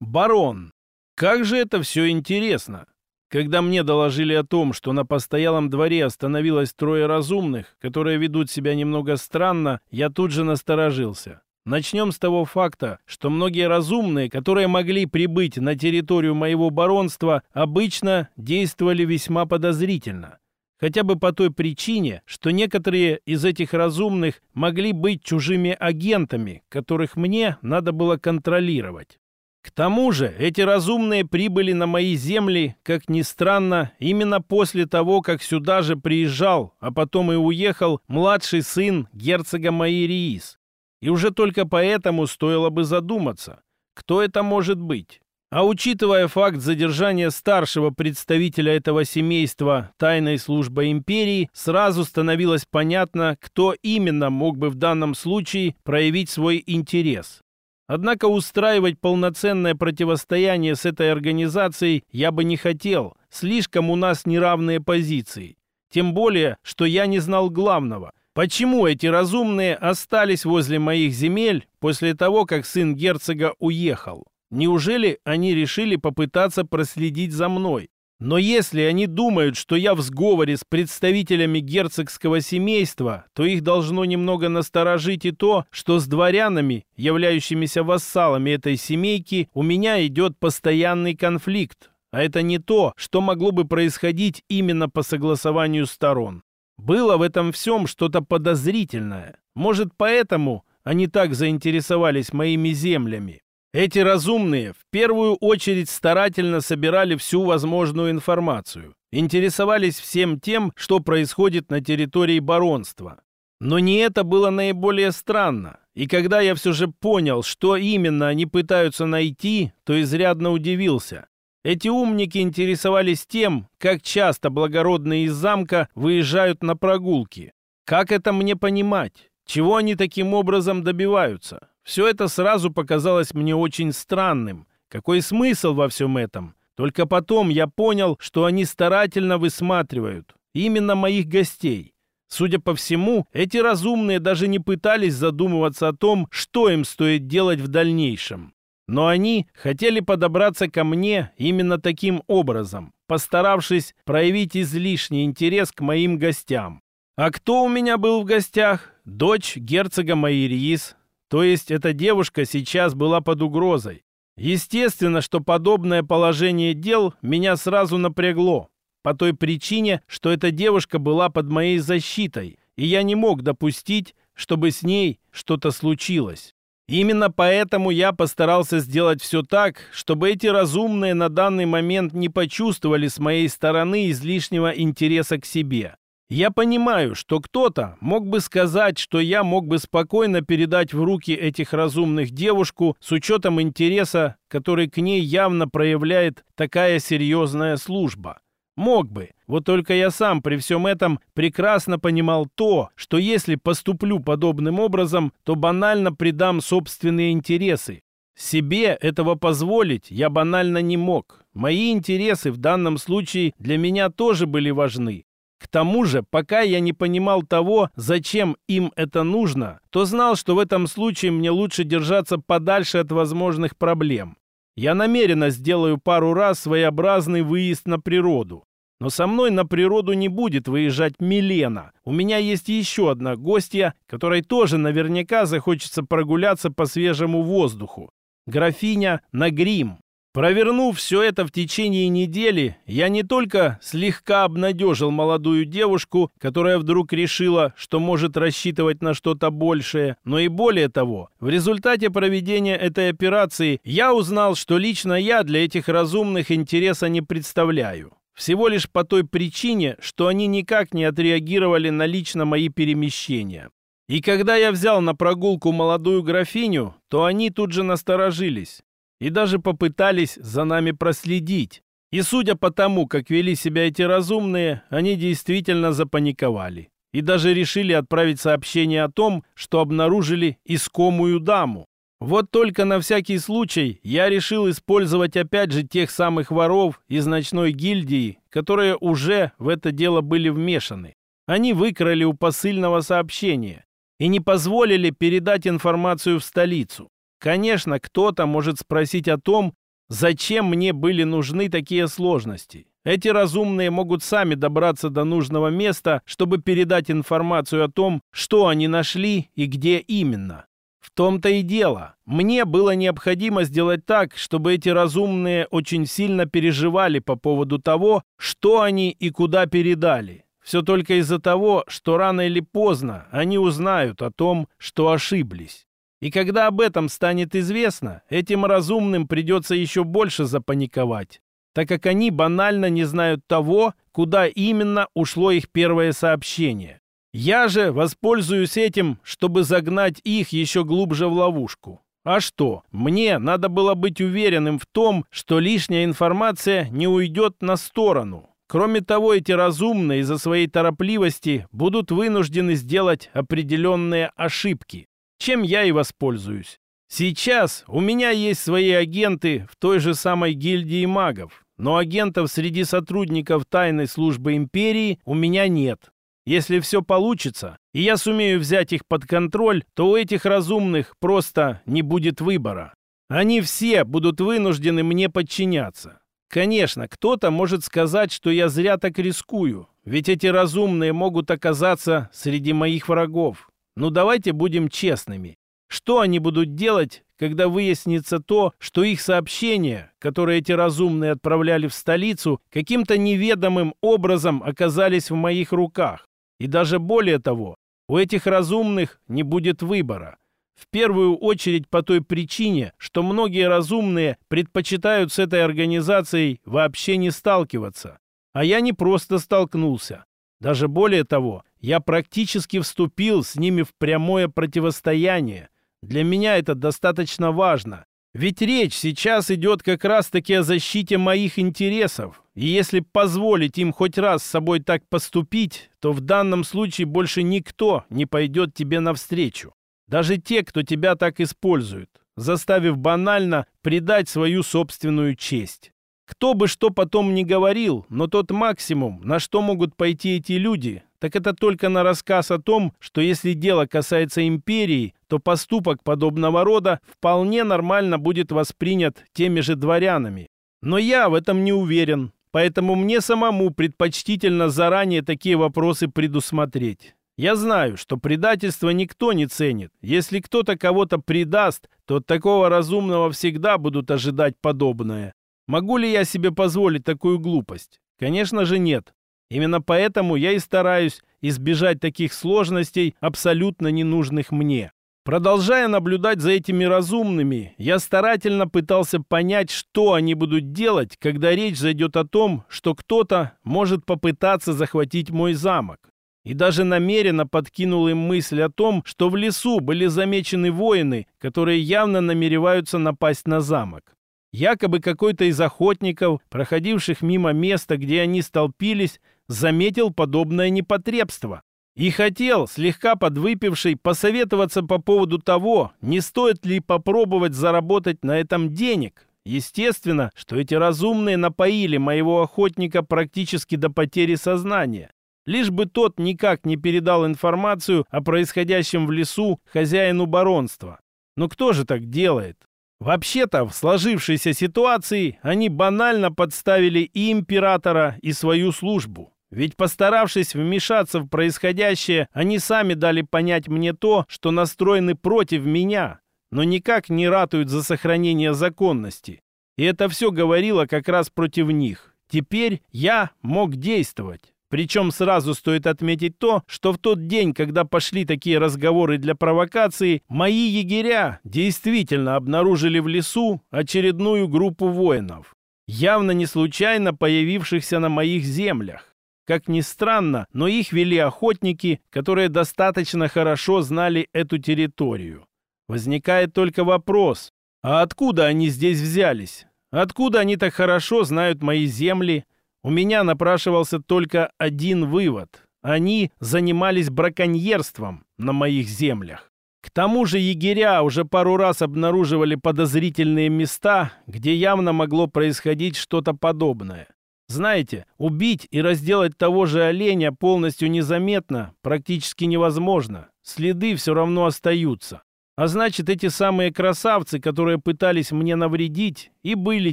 Барон. Как же это все интересно. Когда мне доложили о том, что на постоялом дворе остановилось трое разумных, которые ведут себя немного странно, я тут же насторожился. Начнем с того факта, что многие разумные, которые могли прибыть на территорию моего баронства, обычно действовали весьма подозрительно. Хотя бы по той причине, что некоторые из этих разумных могли быть чужими агентами, которых мне надо было контролировать. К тому же эти разумные прибыли на мои земли, как ни странно, именно после того, как сюда же приезжал, а потом и уехал младший сын герцога Маириис. И уже только поэтому стоило бы задуматься, кто это может быть. А учитывая факт задержания старшего представителя этого семейства тайной службы империи, сразу становилось понятно, кто именно мог бы в данном случае проявить свой интерес. Однако устраивать полноценное противостояние с этой организацией я бы не хотел. Слишком у нас неравные позиции. Тем более, что я не знал главного. Почему эти разумные остались возле моих земель после того, как сын герцога уехал? Неужели они решили попытаться проследить за мной? Но если они думают, что я в сговоре с представителями герцогского семейства, то их должно немного насторожить и то, что с дворянами, являющимися вассалами этой семейки, у меня идет постоянный конфликт. А это не то, что могло бы происходить именно по согласованию сторон. Было в этом всем что-то подозрительное. Может, поэтому они так заинтересовались моими землями. Эти разумные в первую очередь старательно собирали всю возможную информацию, интересовались всем тем, что происходит на территории баронства. Но не это было наиболее странно. И когда я все же понял, что именно они пытаются найти, то изрядно удивился. Эти умники интересовались тем, как часто благородные из замка выезжают на прогулки. Как это мне понимать? Чего они таким образом добиваются? Все это сразу показалось мне очень странным. Какой смысл во всем этом? Только потом я понял, что они старательно высматривают именно моих гостей. Судя по всему, эти разумные даже не пытались задумываться о том, что им стоит делать в дальнейшем. Но они хотели подобраться ко мне именно таким образом, постаравшись проявить излишний интерес к моим гостям. А кто у меня был в гостях? Дочь герцога Майриис, то есть эта девушка сейчас была под угрозой. Естественно, что подобное положение дел меня сразу напрягло. По той причине, что эта девушка была под моей защитой, и я не мог допустить, чтобы с ней что-то случилось. Именно поэтому я постарался сделать все так, чтобы эти разумные на данный момент не почувствовали с моей стороны излишнего интереса к себе. Я понимаю, что кто-то мог бы сказать, что я мог бы спокойно передать в руки этих разумных девушку с учетом интереса, который к ней явно проявляет такая серьезная служба. Мог бы. Вот только я сам при всем этом прекрасно понимал то, что если поступлю подобным образом, то банально предам собственные интересы. Себе этого позволить я банально не мог. Мои интересы в данном случае для меня тоже были важны. К тому же, пока я не понимал того, зачем им это нужно, то знал, что в этом случае мне лучше держаться подальше от возможных проблем. Я намеренно сделаю пару раз своеобразный выезд на природу. Но со мной на природу не будет выезжать Милена. У меня есть еще одна гостья, которой тоже наверняка захочется прогуляться по свежему воздуху. Графиня Нагрим. Провернув все это в течение недели, я не только слегка обнадежил молодую девушку, которая вдруг решила, что может рассчитывать на что-то большее, но и более того, в результате проведения этой операции я узнал, что лично я для этих разумных интереса не представляю. Всего лишь по той причине, что они никак не отреагировали на лично мои перемещения. И когда я взял на прогулку молодую графиню, то они тут же насторожились и даже попытались за нами проследить. И судя по тому, как вели себя эти разумные, они действительно запаниковали. И даже решили отправить сообщение о том, что обнаружили искомую даму. Вот только на всякий случай я решил использовать опять же тех самых воров из ночной гильдии, которые уже в это дело были вмешаны. Они выкрали у посыльного сообщение и не позволили передать информацию в столицу. Конечно, кто-то может спросить о том, Зачем мне были нужны такие сложности? Эти разумные могут сами добраться до нужного места, чтобы передать информацию о том, что они нашли и где именно. В том-то и дело. Мне было необходимо сделать так, чтобы эти разумные очень сильно переживали по поводу того, что они и куда передали. Все только из-за того, что рано или поздно они узнают о том, что ошиблись. И когда об этом станет известно, этим разумным придется еще больше запаниковать, так как они банально не знают того, куда именно ушло их первое сообщение. Я же воспользуюсь этим, чтобы загнать их еще глубже в ловушку. А что? Мне надо было быть уверенным в том, что лишняя информация не уйдет на сторону. Кроме того, эти разумные из-за своей торопливости будут вынуждены сделать определенные ошибки, чем я и воспользуюсь. Сейчас у меня есть свои агенты в той же самой гильдии магов, но агентов среди сотрудников тайной службы империи у меня нет. Если все получится, и я сумею взять их под контроль, то у этих разумных просто не будет выбора. Они все будут вынуждены мне подчиняться. Конечно, кто-то может сказать, что я зря так рискую, ведь эти разумные могут оказаться среди моих врагов. Но давайте будем честными. Что они будут делать, когда выяснится то, что их сообщения, которые эти разумные отправляли в столицу, каким-то неведомым образом оказались в моих руках? И даже более того, у этих разумных не будет выбора. В первую очередь по той причине, что многие разумные предпочитают с этой организацией вообще не сталкиваться. А я не просто столкнулся. Даже более того, я практически вступил с ними в прямое противостояние. Для меня это достаточно важно. Ведь речь сейчас идет как раз-таки о защите моих интересов. И если позволить им хоть раз с собой так поступить, то в данном случае больше никто не пойдет тебе навстречу. Даже те, кто тебя так использует, заставив банально предать свою собственную честь. Кто бы что потом ни говорил, но тот максимум, на что могут пойти эти люди, так это только на рассказ о том, что если дело касается империи, то поступок подобного рода вполне нормально будет воспринят теми же дворянами. Но я в этом не уверен, поэтому мне самому предпочтительно заранее такие вопросы предусмотреть. Я знаю, что предательство никто не ценит. Если кто-то кого-то предаст, то от такого разумного всегда будут ожидать подобное. Могу ли я себе позволить такую глупость? Конечно же нет. Именно поэтому я и стараюсь избежать таких сложностей, абсолютно ненужных мне. Продолжая наблюдать за этими разумными, я старательно пытался понять, что они будут делать, когда речь зайдет о том, что кто-то может попытаться захватить мой замок и даже намеренно подкинул им мысль о том, что в лесу были замечены воины, которые явно намереваются напасть на замок. Якобы какой-то из охотников, проходивших мимо места, где они столпились, заметил подобное непотребство и хотел, слегка подвыпивший, посоветоваться по поводу того, не стоит ли попробовать заработать на этом денег. Естественно, что эти разумные напоили моего охотника практически до потери сознания лишь бы тот никак не передал информацию о происходящем в лесу хозяину баронства. Но кто же так делает? Вообще-то, в сложившейся ситуации они банально подставили и императора, и свою службу. Ведь постаравшись вмешаться в происходящее, они сами дали понять мне то, что настроены против меня, но никак не ратуют за сохранение законности. И это все говорило как раз против них. Теперь я мог действовать. Причем сразу стоит отметить то, что в тот день, когда пошли такие разговоры для провокации, мои егеря действительно обнаружили в лесу очередную группу воинов, явно не случайно появившихся на моих землях. Как ни странно, но их вели охотники, которые достаточно хорошо знали эту территорию. Возникает только вопрос, а откуда они здесь взялись? Откуда они так хорошо знают мои земли, у меня напрашивался только один вывод. Они занимались браконьерством на моих землях. К тому же егеря уже пару раз обнаруживали подозрительные места, где явно могло происходить что-то подобное. Знаете, убить и разделать того же оленя полностью незаметно практически невозможно. Следы все равно остаются. А значит, эти самые красавцы, которые пытались мне навредить, и были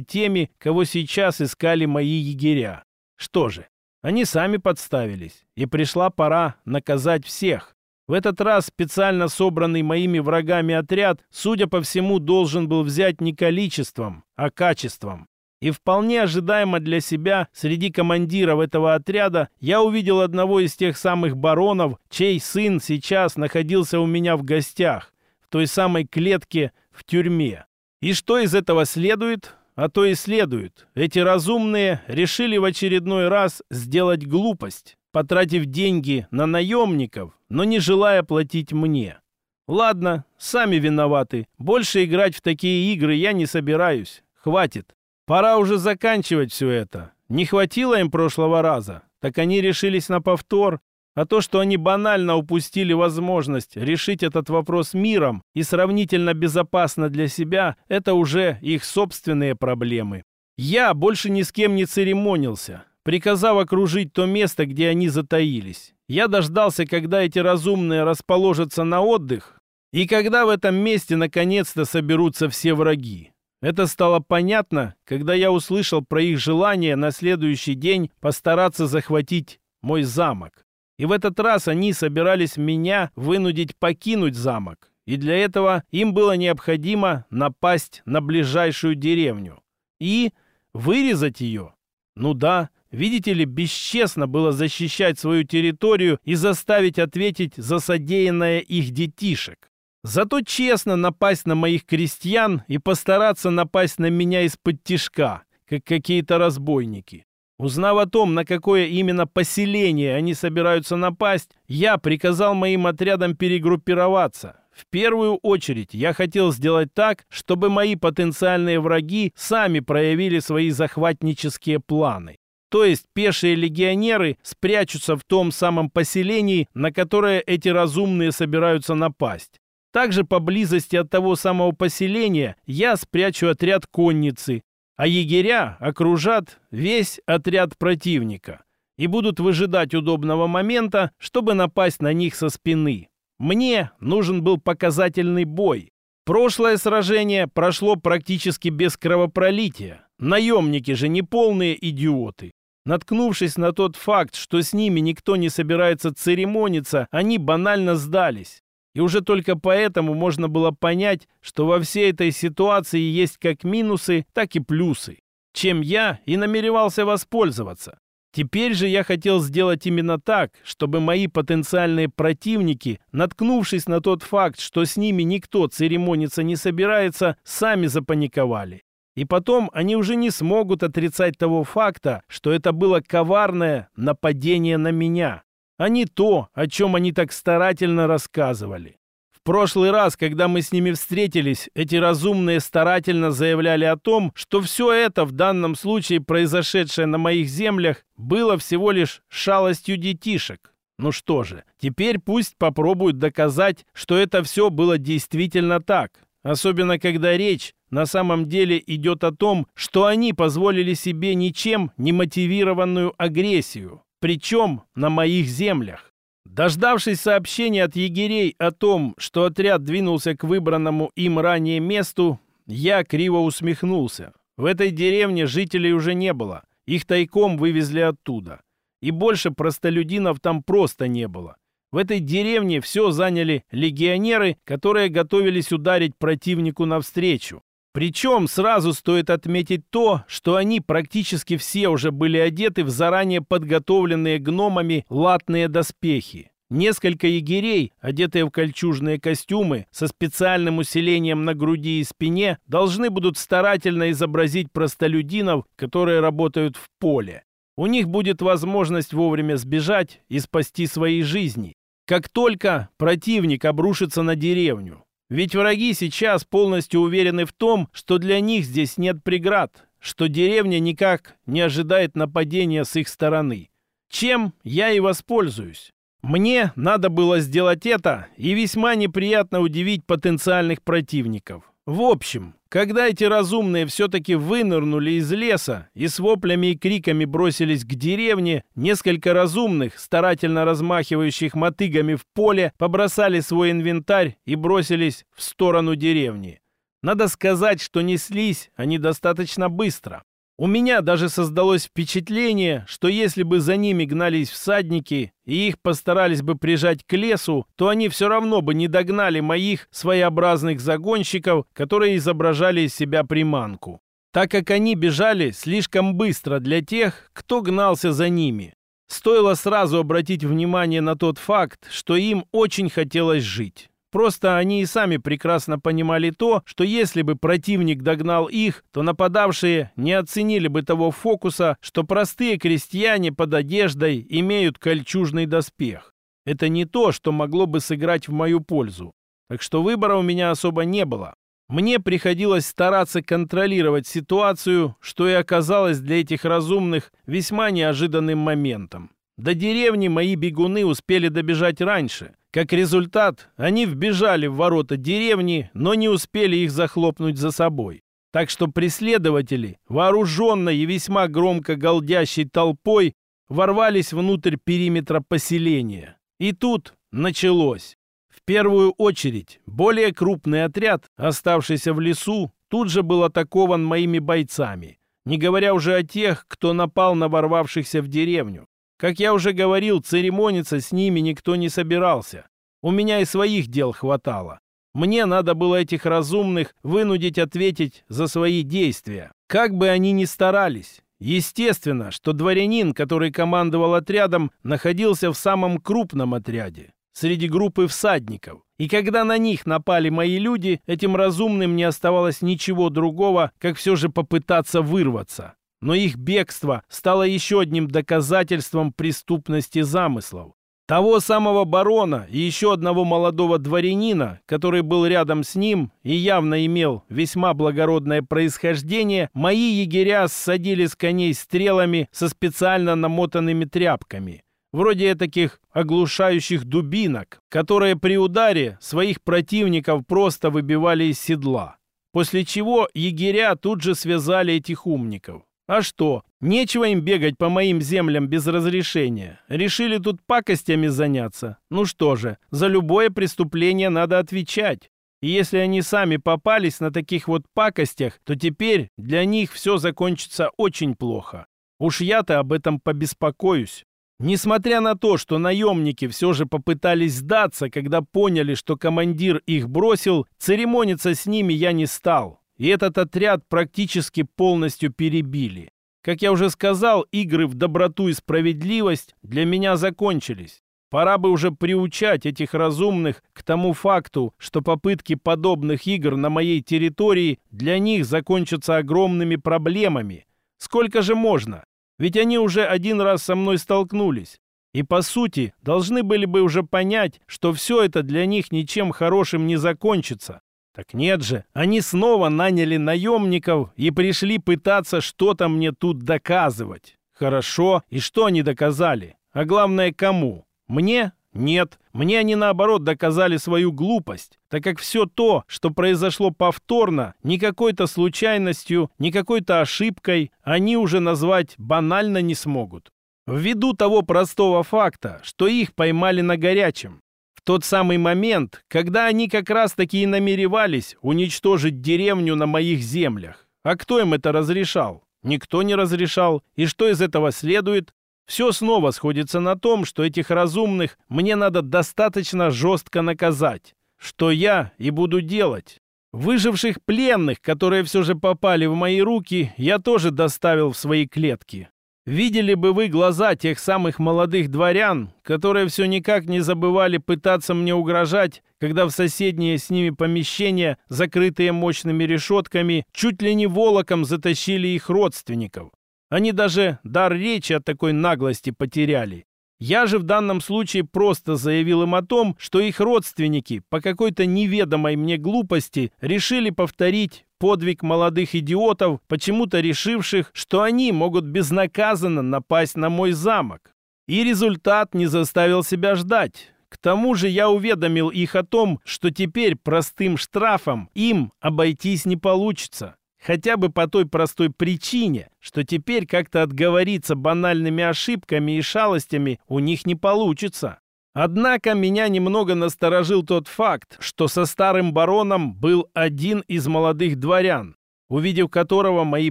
теми, кого сейчас искали мои егеря. Что же, они сами подставились, и пришла пора наказать всех. В этот раз специально собранный моими врагами отряд, судя по всему, должен был взять не количеством, а качеством. И вполне ожидаемо для себя, среди командиров этого отряда, я увидел одного из тех самых баронов, чей сын сейчас находился у меня в гостях, той самой клетке в тюрьме. И что из этого следует? А то и следует. Эти разумные решили в очередной раз сделать глупость, потратив деньги на наемников, но не желая платить мне. Ладно, сами виноваты. Больше играть в такие игры я не собираюсь. Хватит. Пора уже заканчивать все это. Не хватило им прошлого раза, так они решились на повтор, а то, что они банально упустили возможность решить этот вопрос миром и сравнительно безопасно для себя, это уже их собственные проблемы. Я больше ни с кем не церемонился, приказав окружить то место, где они затаились. Я дождался, когда эти разумные расположатся на отдых, и когда в этом месте наконец-то соберутся все враги. Это стало понятно, когда я услышал про их желание на следующий день постараться захватить мой замок. И в этот раз они собирались меня вынудить покинуть замок. И для этого им было необходимо напасть на ближайшую деревню. И вырезать ее. Ну да, видите ли, бесчестно было защищать свою территорию и заставить ответить за содеянное их детишек. Зато честно напасть на моих крестьян и постараться напасть на меня из-под тишка, как какие-то разбойники. Узнав о том, на какое именно поселение они собираются напасть, я приказал моим отрядам перегруппироваться. В первую очередь я хотел сделать так, чтобы мои потенциальные враги сами проявили свои захватнические планы. То есть пешие легионеры спрячутся в том самом поселении, на которое эти разумные собираются напасть. Также поблизости от того самого поселения я спрячу отряд конницы, а егеря окружат весь отряд противника и будут выжидать удобного момента, чтобы напасть на них со спины. Мне нужен был показательный бой. Прошлое сражение прошло практически без кровопролития. Наемники же не полные идиоты. Наткнувшись на тот факт, что с ними никто не собирается церемониться, они банально сдались. И уже только поэтому можно было понять, что во всей этой ситуации есть как минусы, так и плюсы, чем я и намеревался воспользоваться. Теперь же я хотел сделать именно так, чтобы мои потенциальные противники, наткнувшись на тот факт, что с ними никто церемониться не собирается, сами запаниковали. И потом они уже не смогут отрицать того факта, что это было коварное нападение на меня а не то, о чем они так старательно рассказывали. В прошлый раз, когда мы с ними встретились, эти разумные старательно заявляли о том, что все это в данном случае произошедшее на моих землях было всего лишь шалостью детишек. Ну что же, теперь пусть попробуют доказать, что это все было действительно так. Особенно, когда речь на самом деле идет о том, что они позволили себе ничем не мотивированную агрессию причем на моих землях. Дождавшись сообщения от егерей о том, что отряд двинулся к выбранному им ранее месту, я криво усмехнулся. В этой деревне жителей уже не было, их тайком вывезли оттуда. И больше простолюдинов там просто не было. В этой деревне все заняли легионеры, которые готовились ударить противнику навстречу. Причем сразу стоит отметить то, что они практически все уже были одеты в заранее подготовленные гномами латные доспехи. Несколько егерей, одетые в кольчужные костюмы, со специальным усилением на груди и спине, должны будут старательно изобразить простолюдинов, которые работают в поле. У них будет возможность вовремя сбежать и спасти свои жизни. Как только противник обрушится на деревню, ведь враги сейчас полностью уверены в том, что для них здесь нет преград, что деревня никак не ожидает нападения с их стороны. Чем я и воспользуюсь. Мне надо было сделать это и весьма неприятно удивить потенциальных противников. В общем, когда эти разумные все-таки вынырнули из леса и с воплями и криками бросились к деревне, несколько разумных, старательно размахивающих мотыгами в поле, побросали свой инвентарь и бросились в сторону деревни. Надо сказать, что неслись они достаточно быстро. У меня даже создалось впечатление, что если бы за ними гнались всадники и их постарались бы прижать к лесу, то они все равно бы не догнали моих своеобразных загонщиков, которые изображали из себя приманку. Так как они бежали слишком быстро для тех, кто гнался за ними. Стоило сразу обратить внимание на тот факт, что им очень хотелось жить. Просто они и сами прекрасно понимали то, что если бы противник догнал их, то нападавшие не оценили бы того фокуса, что простые крестьяне под одеждой имеют кольчужный доспех. Это не то, что могло бы сыграть в мою пользу. Так что выбора у меня особо не было. Мне приходилось стараться контролировать ситуацию, что и оказалось для этих разумных весьма неожиданным моментом. До деревни мои бегуны успели добежать раньше – как результат, они вбежали в ворота деревни, но не успели их захлопнуть за собой. Так что преследователи, вооруженной и весьма громко галдящей толпой, ворвались внутрь периметра поселения. И тут началось. В первую очередь, более крупный отряд, оставшийся в лесу, тут же был атакован моими бойцами, не говоря уже о тех, кто напал на ворвавшихся в деревню. Как я уже говорил, церемониться с ними никто не собирался. У меня и своих дел хватало. Мне надо было этих разумных вынудить ответить за свои действия. Как бы они ни старались. Естественно, что дворянин, который командовал отрядом, находился в самом крупном отряде, среди группы всадников. И когда на них напали мои люди, этим разумным не оставалось ничего другого, как все же попытаться вырваться но их бегство стало еще одним доказательством преступности замыслов. Того самого барона и еще одного молодого дворянина, который был рядом с ним и явно имел весьма благородное происхождение, мои егеря ссадили с коней стрелами со специально намотанными тряпками, вроде таких оглушающих дубинок, которые при ударе своих противников просто выбивали из седла. После чего егеря тут же связали этих умников. А что? Нечего им бегать по моим землям без разрешения. Решили тут пакостями заняться. Ну что же, за любое преступление надо отвечать. И если они сами попались на таких вот пакостях, то теперь для них все закончится очень плохо. Уж я-то об этом побеспокоюсь. Несмотря на то, что наемники все же попытались сдаться, когда поняли, что командир их бросил, церемониться с ними я не стал и этот отряд практически полностью перебили. Как я уже сказал, игры в доброту и справедливость для меня закончились. Пора бы уже приучать этих разумных к тому факту, что попытки подобных игр на моей территории для них закончатся огромными проблемами. Сколько же можно? Ведь они уже один раз со мной столкнулись. И, по сути, должны были бы уже понять, что все это для них ничем хорошим не закончится. Так нет же, они снова наняли наемников и пришли пытаться что-то мне тут доказывать. Хорошо, и что они доказали? А главное, кому? Мне? Нет, мне они наоборот доказали свою глупость, так как все то, что произошло повторно, ни какой-то случайностью, ни какой-то ошибкой, они уже назвать банально не смогут. Ввиду того простого факта, что их поймали на горячем, тот самый момент, когда они как раз-таки и намеревались уничтожить деревню на моих землях. А кто им это разрешал? Никто не разрешал. И что из этого следует? Все снова сходится на том, что этих разумных мне надо достаточно жестко наказать. Что я и буду делать. Выживших пленных, которые все же попали в мои руки, я тоже доставил в свои клетки. Видели бы вы глаза тех самых молодых дворян, которые все никак не забывали пытаться мне угрожать, когда в соседние с ними помещения, закрытые мощными решетками, чуть ли не волоком затащили их родственников. Они даже дар речи от такой наглости потеряли. Я же в данном случае просто заявил им о том, что их родственники по какой-то неведомой мне глупости решили повторить подвиг молодых идиотов, почему-то решивших, что они могут безнаказанно напасть на мой замок. И результат не заставил себя ждать. К тому же я уведомил их о том, что теперь простым штрафом им обойтись не получится. Хотя бы по той простой причине, что теперь как-то отговориться банальными ошибками и шалостями у них не получится. Однако меня немного насторожил тот факт, что со старым бароном был один из молодых дворян, увидев которого мои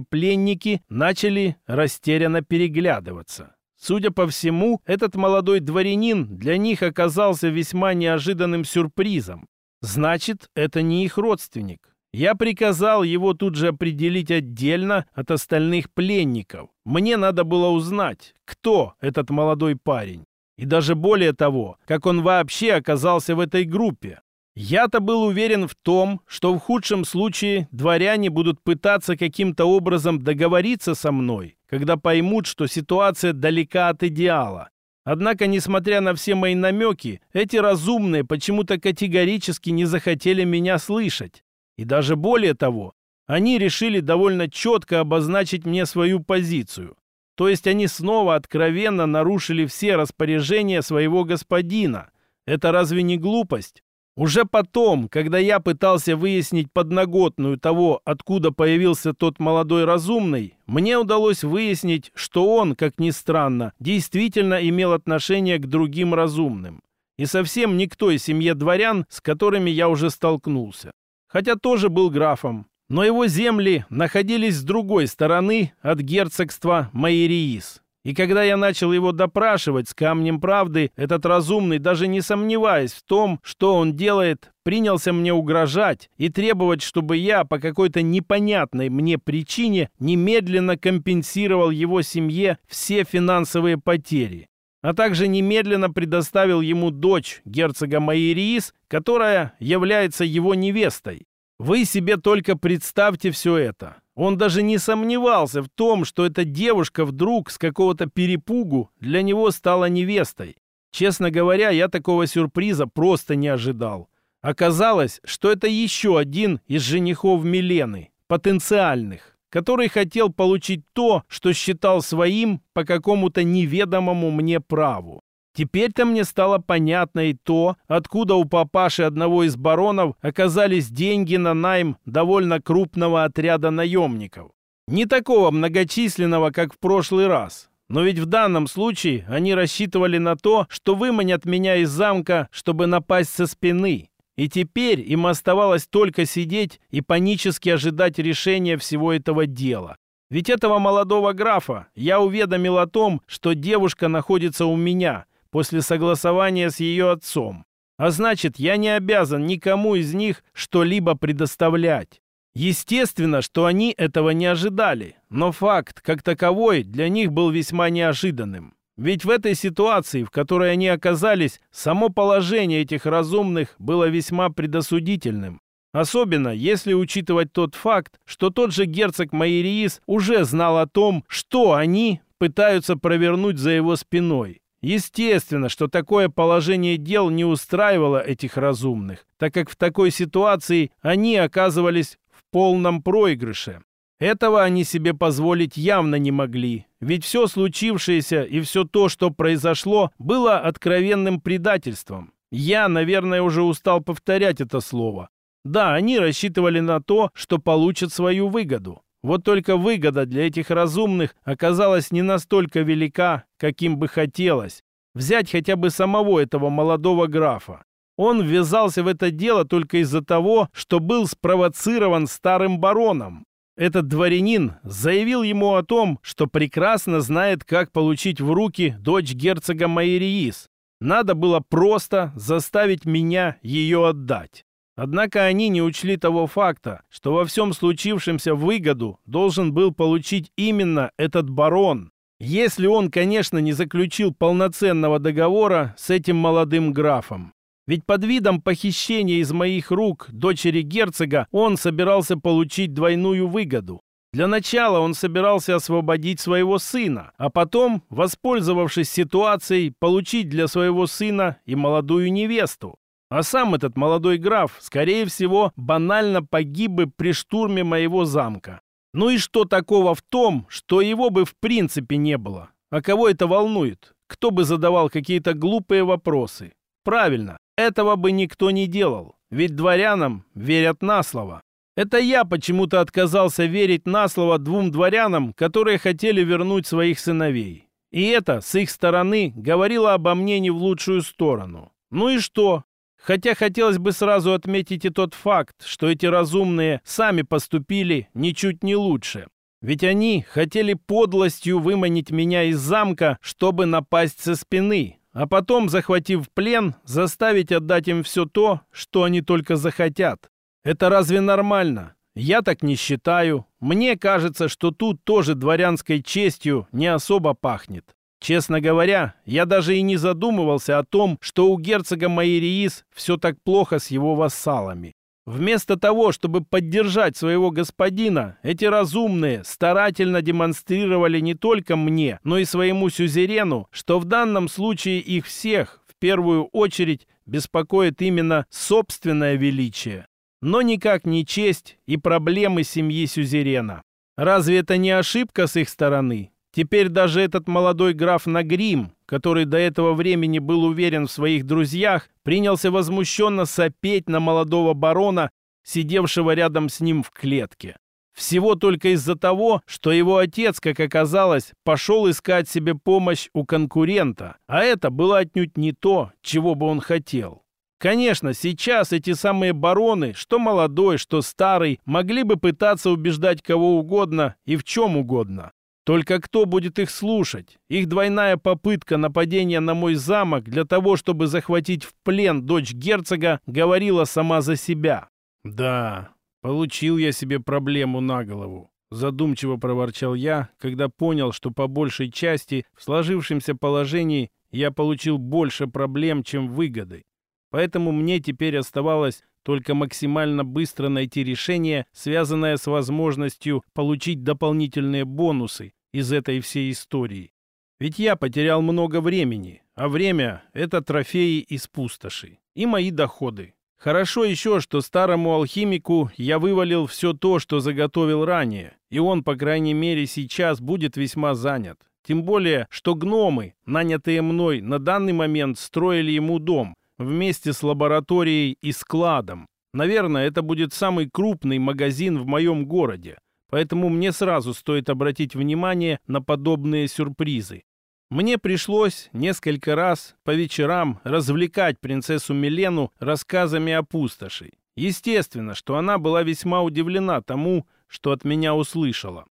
пленники начали растерянно переглядываться. Судя по всему, этот молодой дворянин для них оказался весьма неожиданным сюрпризом. Значит, это не их родственник. Я приказал его тут же определить отдельно от остальных пленников. Мне надо было узнать, кто этот молодой парень. И даже более того, как он вообще оказался в этой группе. Я-то был уверен в том, что в худшем случае дворяне будут пытаться каким-то образом договориться со мной, когда поймут, что ситуация далека от идеала. Однако, несмотря на все мои намеки, эти разумные почему-то категорически не захотели меня слышать. И даже более того, они решили довольно четко обозначить мне свою позицию. То есть они снова откровенно нарушили все распоряжения своего господина. Это разве не глупость? Уже потом, когда я пытался выяснить подноготную того, откуда появился тот молодой разумный, мне удалось выяснить, что он, как ни странно, действительно имел отношение к другим разумным. И совсем не к той семье дворян, с которыми я уже столкнулся хотя тоже был графом. Но его земли находились с другой стороны от герцогства Майериис. И когда я начал его допрашивать с камнем правды, этот разумный, даже не сомневаясь в том, что он делает, принялся мне угрожать и требовать, чтобы я по какой-то непонятной мне причине немедленно компенсировал его семье все финансовые потери а также немедленно предоставил ему дочь герцога Майериис, которая является его невестой. Вы себе только представьте все это. Он даже не сомневался в том, что эта девушка вдруг с какого-то перепугу для него стала невестой. Честно говоря, я такого сюрприза просто не ожидал. Оказалось, что это еще один из женихов Милены, потенциальных который хотел получить то, что считал своим по какому-то неведомому мне праву. Теперь-то мне стало понятно и то, откуда у папаши одного из баронов оказались деньги на найм довольно крупного отряда наемников. Не такого многочисленного, как в прошлый раз. Но ведь в данном случае они рассчитывали на то, что выманят меня из замка, чтобы напасть со спины. И теперь им оставалось только сидеть и панически ожидать решения всего этого дела. Ведь этого молодого графа я уведомил о том, что девушка находится у меня после согласования с ее отцом. А значит, я не обязан никому из них что-либо предоставлять. Естественно, что они этого не ожидали, но факт, как таковой, для них был весьма неожиданным. Ведь в этой ситуации, в которой они оказались, само положение этих разумных было весьма предосудительным. Особенно, если учитывать тот факт, что тот же герцог Майериис уже знал о том, что они пытаются провернуть за его спиной. Естественно, что такое положение дел не устраивало этих разумных, так как в такой ситуации они оказывались в полном проигрыше. Этого они себе позволить явно не могли, ведь все случившееся и все то, что произошло, было откровенным предательством. Я, наверное, уже устал повторять это слово. Да, они рассчитывали на то, что получат свою выгоду. Вот только выгода для этих разумных оказалась не настолько велика, каким бы хотелось. Взять хотя бы самого этого молодого графа. Он ввязался в это дело только из-за того, что был спровоцирован старым бароном. Этот дворянин заявил ему о том, что прекрасно знает, как получить в руки дочь герцога Майериис. Надо было просто заставить меня ее отдать. Однако они не учли того факта, что во всем случившемся выгоду должен был получить именно этот барон, если он, конечно, не заключил полноценного договора с этим молодым графом. Ведь под видом похищения из моих рук дочери герцога он собирался получить двойную выгоду. Для начала он собирался освободить своего сына, а потом, воспользовавшись ситуацией, получить для своего сына и молодую невесту. А сам этот молодой граф, скорее всего, банально погиб бы при штурме моего замка. Ну и что такого в том, что его бы в принципе не было? А кого это волнует? Кто бы задавал какие-то глупые вопросы? Правильно, этого бы никто не делал, ведь дворянам верят на слово. Это я почему-то отказался верить на слово двум дворянам, которые хотели вернуть своих сыновей. И это, с их стороны, говорило обо мне не в лучшую сторону. Ну и что? Хотя хотелось бы сразу отметить и тот факт, что эти разумные сами поступили ничуть не лучше. Ведь они хотели подлостью выманить меня из замка, чтобы напасть со спины, а потом, захватив плен, заставить отдать им все то, что они только захотят. Это разве нормально? Я так не считаю. Мне кажется, что тут тоже дворянской честью не особо пахнет. Честно говоря, я даже и не задумывался о том, что у герцога Майериис все так плохо с его вассалами. Вместо того, чтобы поддержать своего господина, эти разумные старательно демонстрировали не только мне, но и своему сюзерену, что в данном случае их всех, в первую очередь, беспокоит именно собственное величие но никак не честь и проблемы семьи Сюзерена. Разве это не ошибка с их стороны? Теперь даже этот молодой граф Нагрим, который до этого времени был уверен в своих друзьях, принялся возмущенно сопеть на молодого барона, сидевшего рядом с ним в клетке. Всего только из-за того, что его отец, как оказалось, пошел искать себе помощь у конкурента, а это было отнюдь не то, чего бы он хотел. Конечно, сейчас эти самые бароны, что молодой, что старый, могли бы пытаться убеждать кого угодно и в чем угодно. Только кто будет их слушать? Их двойная попытка нападения на мой замок для того, чтобы захватить в плен дочь герцога, говорила сама за себя. «Да, получил я себе проблему на голову», — задумчиво проворчал я, когда понял, что по большей части в сложившемся положении я получил больше проблем, чем выгоды. Поэтому мне теперь оставалось только максимально быстро найти решение, связанное с возможностью получить дополнительные бонусы из этой всей истории. Ведь я потерял много времени, а время — это трофеи из пустоши и мои доходы. Хорошо еще, что старому алхимику я вывалил все то, что заготовил ранее, и он, по крайней мере, сейчас будет весьма занят. Тем более, что гномы, нанятые мной, на данный момент строили ему дом, вместе с лабораторией и складом. Наверное, это будет самый крупный магазин в моем городе, поэтому мне сразу стоит обратить внимание на подобные сюрпризы. Мне пришлось несколько раз по вечерам развлекать принцессу Милену рассказами о пустоши. Естественно, что она была весьма удивлена тому, что от меня услышала.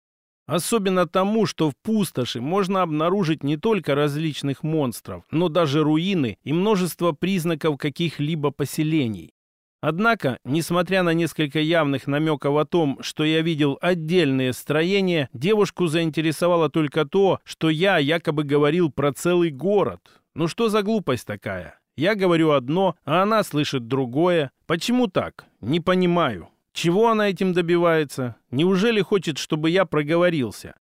Особенно тому, что в пустоши можно обнаружить не только различных монстров, но даже руины и множество признаков каких-либо поселений. Однако, несмотря на несколько явных намеков о том, что я видел отдельные строения, девушку заинтересовало только то, что я якобы говорил про целый город. Ну что за глупость такая? Я говорю одно, а она слышит другое. Почему так? Не понимаю. Чего она этим добивается? Неужели хочет, чтобы я проговорился?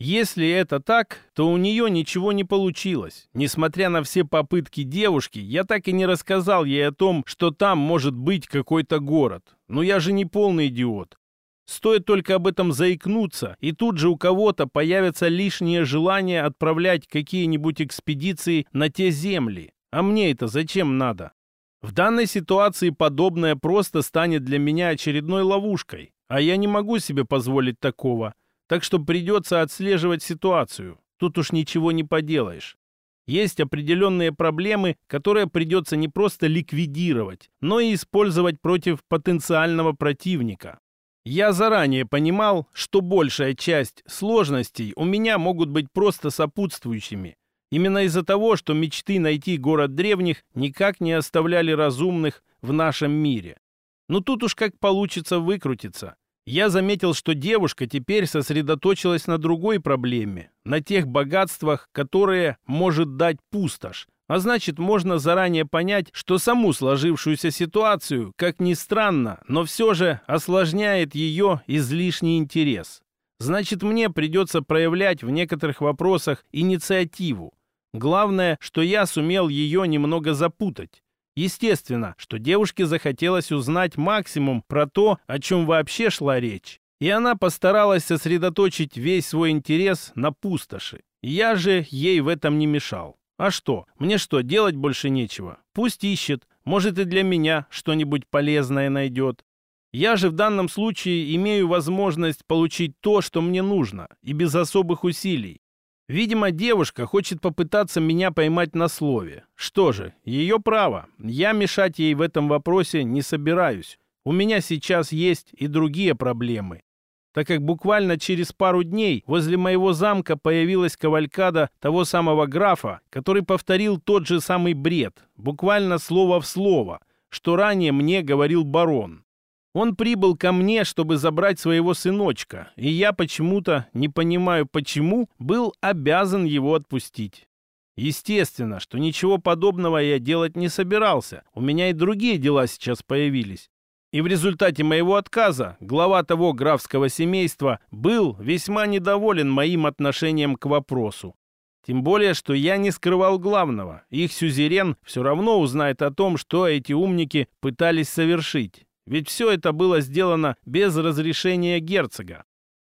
Если это так, то у нее ничего не получилось. Несмотря на все попытки девушки, я так и не рассказал ей о том, что там может быть какой-то город. Но я же не полный идиот. Стоит только об этом заикнуться, и тут же у кого-то появится лишнее желание отправлять какие-нибудь экспедиции на те земли. А мне это зачем надо? В данной ситуации подобное просто станет для меня очередной ловушкой, а я не могу себе позволить такого. Так что придется отслеживать ситуацию. Тут уж ничего не поделаешь. Есть определенные проблемы, которые придется не просто ликвидировать, но и использовать против потенциального противника. Я заранее понимал, что большая часть сложностей у меня могут быть просто сопутствующими, Именно из-за того, что мечты найти город древних никак не оставляли разумных в нашем мире. Но тут уж как получится выкрутиться. Я заметил, что девушка теперь сосредоточилась на другой проблеме, на тех богатствах, которые может дать пустошь. А значит, можно заранее понять, что саму сложившуюся ситуацию, как ни странно, но все же осложняет ее излишний интерес. Значит, мне придется проявлять в некоторых вопросах инициативу, Главное, что я сумел ее немного запутать. Естественно, что девушке захотелось узнать максимум про то, о чем вообще шла речь. И она постаралась сосредоточить весь свой интерес на пустоши. Я же ей в этом не мешал. А что, мне что, делать больше нечего? Пусть ищет, может и для меня что-нибудь полезное найдет. Я же в данном случае имею возможность получить то, что мне нужно, и без особых усилий. Видимо, девушка хочет попытаться меня поймать на слове. Что же, ее право. Я мешать ей в этом вопросе не собираюсь. У меня сейчас есть и другие проблемы. Так как буквально через пару дней возле моего замка появилась кавалькада того самого графа, который повторил тот же самый бред, буквально слово в слово, что ранее мне говорил барон. Он прибыл ко мне, чтобы забрать своего сыночка, и я почему-то, не понимаю почему, был обязан его отпустить. Естественно, что ничего подобного я делать не собирался. У меня и другие дела сейчас появились. И в результате моего отказа глава того графского семейства был весьма недоволен моим отношением к вопросу. Тем более, что я не скрывал главного. Их сюзерен все равно узнает о том, что эти умники пытались совершить. Ведь все это было сделано без разрешения герцога.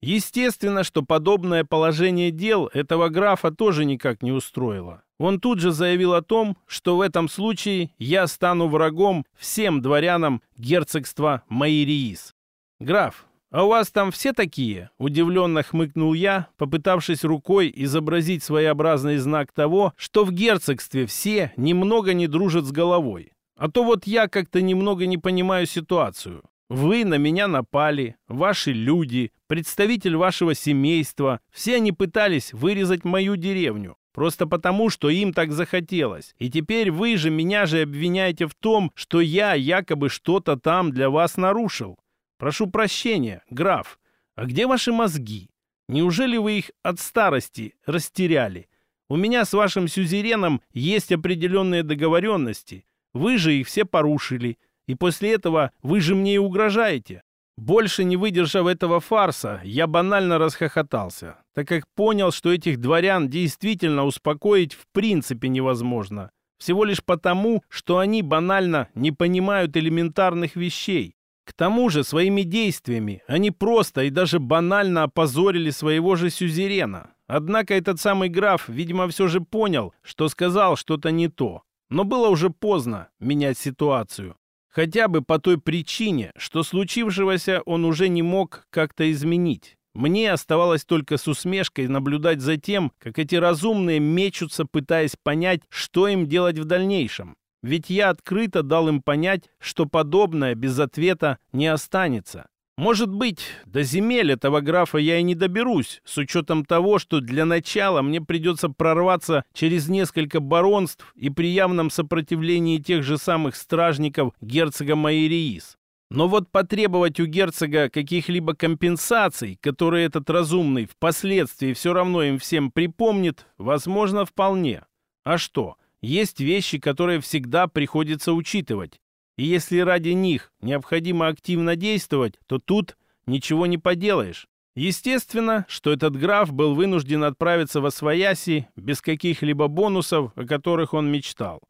Естественно, что подобное положение дел этого графа тоже никак не устроило. Он тут же заявил о том, что в этом случае я стану врагом всем дворянам герцогства Майриис. «Граф, а у вас там все такие?» – удивленно хмыкнул я, попытавшись рукой изобразить своеобразный знак того, что в герцогстве все немного не дружат с головой. А то вот я как-то немного не понимаю ситуацию. Вы на меня напали, ваши люди, представитель вашего семейства, все они пытались вырезать мою деревню. Просто потому, что им так захотелось. И теперь вы же меня же обвиняете в том, что я якобы что-то там для вас нарушил. Прошу прощения, граф, а где ваши мозги? Неужели вы их от старости растеряли? У меня с вашим сюзереном есть определенные договоренности, вы же их все порушили, и после этого вы же мне и угрожаете. Больше не выдержав этого фарса, я банально расхохотался, так как понял, что этих дворян действительно успокоить в принципе невозможно. Всего лишь потому, что они банально не понимают элементарных вещей. К тому же своими действиями они просто и даже банально опозорили своего же сюзерена. Однако этот самый граф, видимо, все же понял, что сказал что-то не то. Но было уже поздно менять ситуацию. Хотя бы по той причине, что случившегося он уже не мог как-то изменить. Мне оставалось только с усмешкой наблюдать за тем, как эти разумные мечутся, пытаясь понять, что им делать в дальнейшем. Ведь я открыто дал им понять, что подобное без ответа не останется. Может быть, до земель этого графа я и не доберусь, с учетом того, что для начала мне придется прорваться через несколько баронств и при явном сопротивлении тех же самых стражников герцога Майериис. Но вот потребовать у герцога каких-либо компенсаций, которые этот разумный впоследствии все равно им всем припомнит, возможно, вполне. А что? Есть вещи, которые всегда приходится учитывать. И если ради них необходимо активно действовать, то тут ничего не поделаешь. Естественно, что этот граф был вынужден отправиться во Свояси без каких-либо бонусов, о которых он мечтал.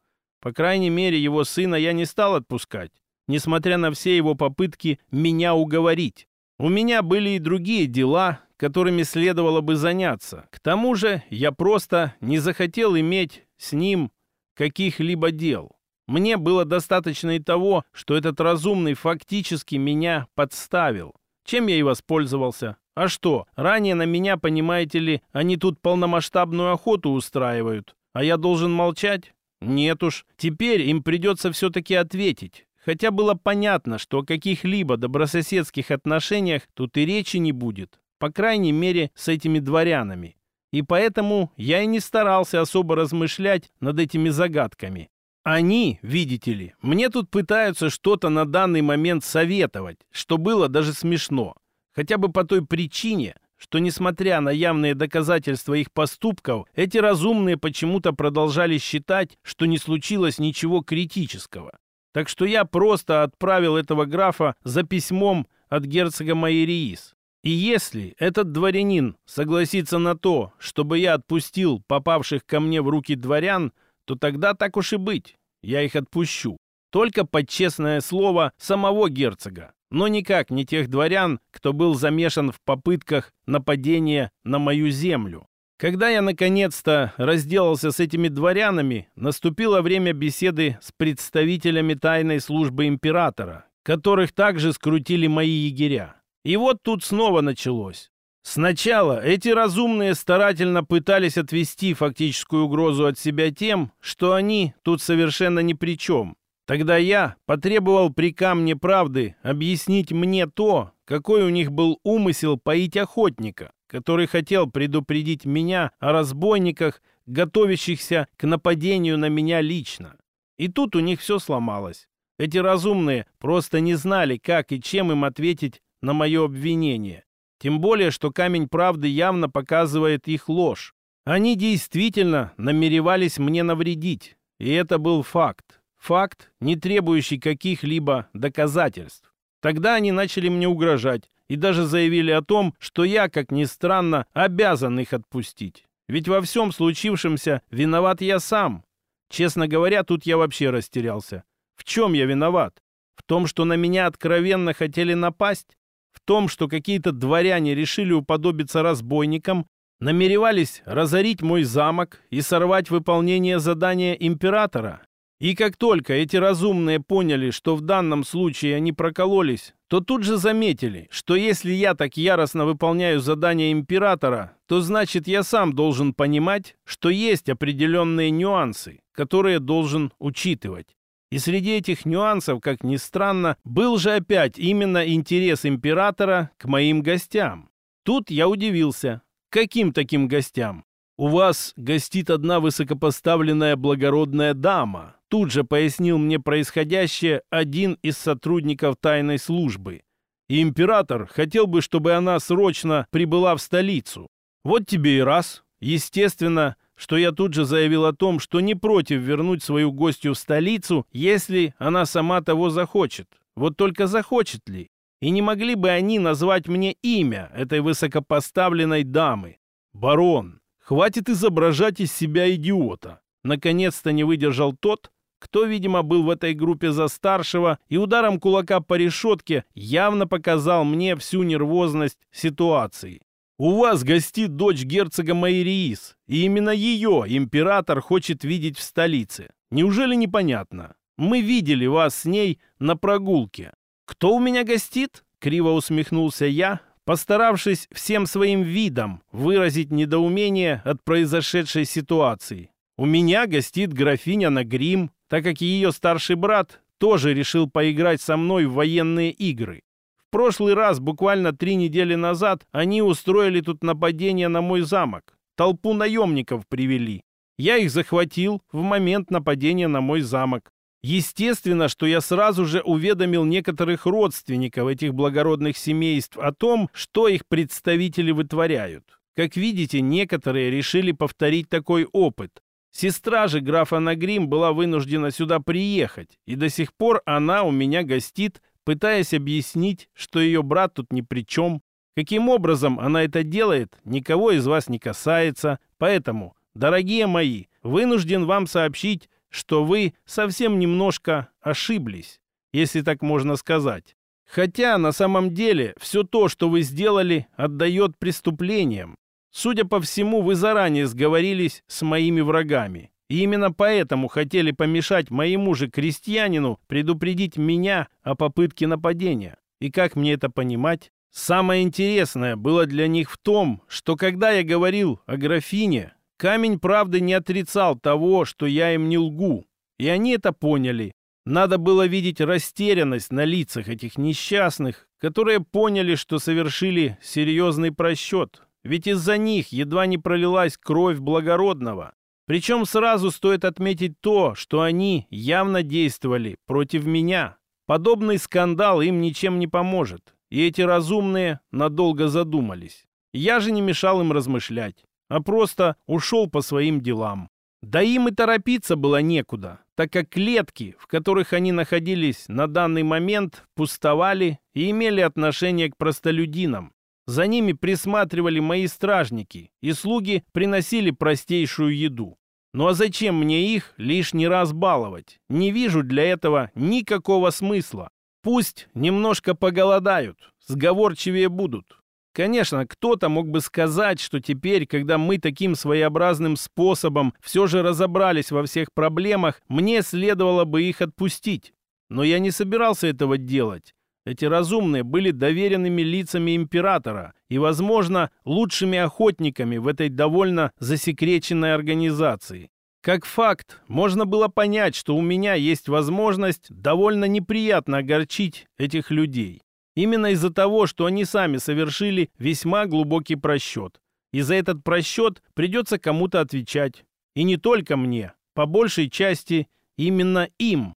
По крайней мере, его сына я не стал отпускать, несмотря на все его попытки меня уговорить. У меня были и другие дела, которыми следовало бы заняться. К тому же я просто не захотел иметь с ним каких-либо дел. Мне было достаточно и того, что этот разумный фактически меня подставил. Чем я и воспользовался. А что, ранее на меня, понимаете ли, они тут полномасштабную охоту устраивают, а я должен молчать? Нет уж, теперь им придется все-таки ответить. Хотя было понятно, что о каких-либо добрососедских отношениях тут и речи не будет. По крайней мере, с этими дворянами. И поэтому я и не старался особо размышлять над этими загадками. Они, видите ли, мне тут пытаются что-то на данный момент советовать, что было даже смешно. Хотя бы по той причине, что, несмотря на явные доказательства их поступков, эти разумные почему-то продолжали считать, что не случилось ничего критического. Так что я просто отправил этого графа за письмом от герцога Майериис. И если этот дворянин согласится на то, чтобы я отпустил попавших ко мне в руки дворян, то тогда так уж и быть, я их отпущу. Только под честное слово самого герцога, но никак не тех дворян, кто был замешан в попытках нападения на мою землю. Когда я наконец-то разделался с этими дворянами, наступило время беседы с представителями тайной службы императора, которых также скрутили мои егеря. И вот тут снова началось. Сначала эти разумные старательно пытались отвести фактическую угрозу от себя тем, что они тут совершенно ни при чем. Тогда я потребовал при камне правды объяснить мне то, какой у них был умысел поить охотника, который хотел предупредить меня о разбойниках, готовящихся к нападению на меня лично. И тут у них все сломалось. Эти разумные просто не знали, как и чем им ответить на мое обвинение. Тем более, что камень правды явно показывает их ложь. Они действительно намеревались мне навредить. И это был факт. Факт, не требующий каких-либо доказательств. Тогда они начали мне угрожать, и даже заявили о том, что я, как ни странно, обязан их отпустить. Ведь во всем случившемся виноват я сам. Честно говоря, тут я вообще растерялся. В чем я виноват? В том, что на меня откровенно хотели напасть? Том, что какие-то дворяне решили уподобиться разбойникам, намеревались разорить мой замок и сорвать выполнение задания императора? И как только эти разумные поняли, что в данном случае они прокололись, то тут же заметили, что если я так яростно выполняю задание императора, то значит я сам должен понимать, что есть определенные нюансы, которые должен учитывать. И среди этих нюансов, как ни странно, был же опять именно интерес императора к моим гостям. Тут я удивился. Каким таким гостям? У вас гостит одна высокопоставленная благородная дама, Тут же пояснил мне происходящее один из сотрудников тайной службы. И император хотел бы, чтобы она срочно прибыла в столицу. Вот тебе и раз. Естественно, что я тут же заявил о том, что не против вернуть свою гостью в столицу, если она сама того захочет. Вот только захочет ли? И не могли бы они назвать мне имя этой высокопоставленной дамы? Барон, хватит изображать из себя идиота. Наконец-то не выдержал тот, кто, видимо, был в этой группе за старшего и ударом кулака по решетке явно показал мне всю нервозность ситуации. «У вас гостит дочь герцога Майриис, и именно ее император хочет видеть в столице. Неужели непонятно? Мы видели вас с ней на прогулке. Кто у меня гостит?» — криво усмехнулся я, постаравшись всем своим видом выразить недоумение от произошедшей ситуации. «У меня гостит графиня Нагрим, так как ее старший брат тоже решил поиграть со мной в военные игры. Прошлый раз, буквально три недели назад, они устроили тут нападение на мой замок. Толпу наемников привели. Я их захватил в момент нападения на мой замок. Естественно, что я сразу же уведомил некоторых родственников этих благородных семейств о том, что их представители вытворяют. Как видите, некоторые решили повторить такой опыт. Сестра же графа Нагрим была вынуждена сюда приехать, и до сих пор она у меня гостит, пытаясь объяснить, что ее брат тут ни при чем. Каким образом она это делает, никого из вас не касается, поэтому, дорогие мои, вынужден вам сообщить, что вы совсем немножко ошиблись, если так можно сказать. Хотя на самом деле все то, что вы сделали, отдает преступлениям. Судя по всему, вы заранее сговорились с моими врагами. И именно поэтому хотели помешать моему же крестьянину предупредить меня о попытке нападения. И как мне это понимать? Самое интересное было для них в том, что когда я говорил о графине, камень правды не отрицал того, что я им не лгу. И они это поняли. Надо было видеть растерянность на лицах этих несчастных, которые поняли, что совершили серьезный просчет, ведь из-за них едва не пролилась кровь благородного. Причем сразу стоит отметить то, что они явно действовали против меня. Подобный скандал им ничем не поможет, и эти разумные надолго задумались. Я же не мешал им размышлять, а просто ушел по своим делам. Да им и торопиться было некуда, так как клетки, в которых они находились на данный момент, пустовали и имели отношение к простолюдинам. За ними присматривали мои стражники, и слуги приносили простейшую еду. Ну а зачем мне их лишний раз баловать? Не вижу для этого никакого смысла. Пусть немножко поголодают, сговорчивее будут. Конечно, кто-то мог бы сказать, что теперь, когда мы таким своеобразным способом все же разобрались во всех проблемах, мне следовало бы их отпустить. Но я не собирался этого делать. Эти разумные были доверенными лицами императора и, возможно, лучшими охотниками в этой довольно засекреченной организации. Как факт, можно было понять, что у меня есть возможность довольно неприятно огорчить этих людей. Именно из-за того, что они сами совершили весьма глубокий просчет. И за этот просчет придется кому-то отвечать. И не только мне, по большей части именно им.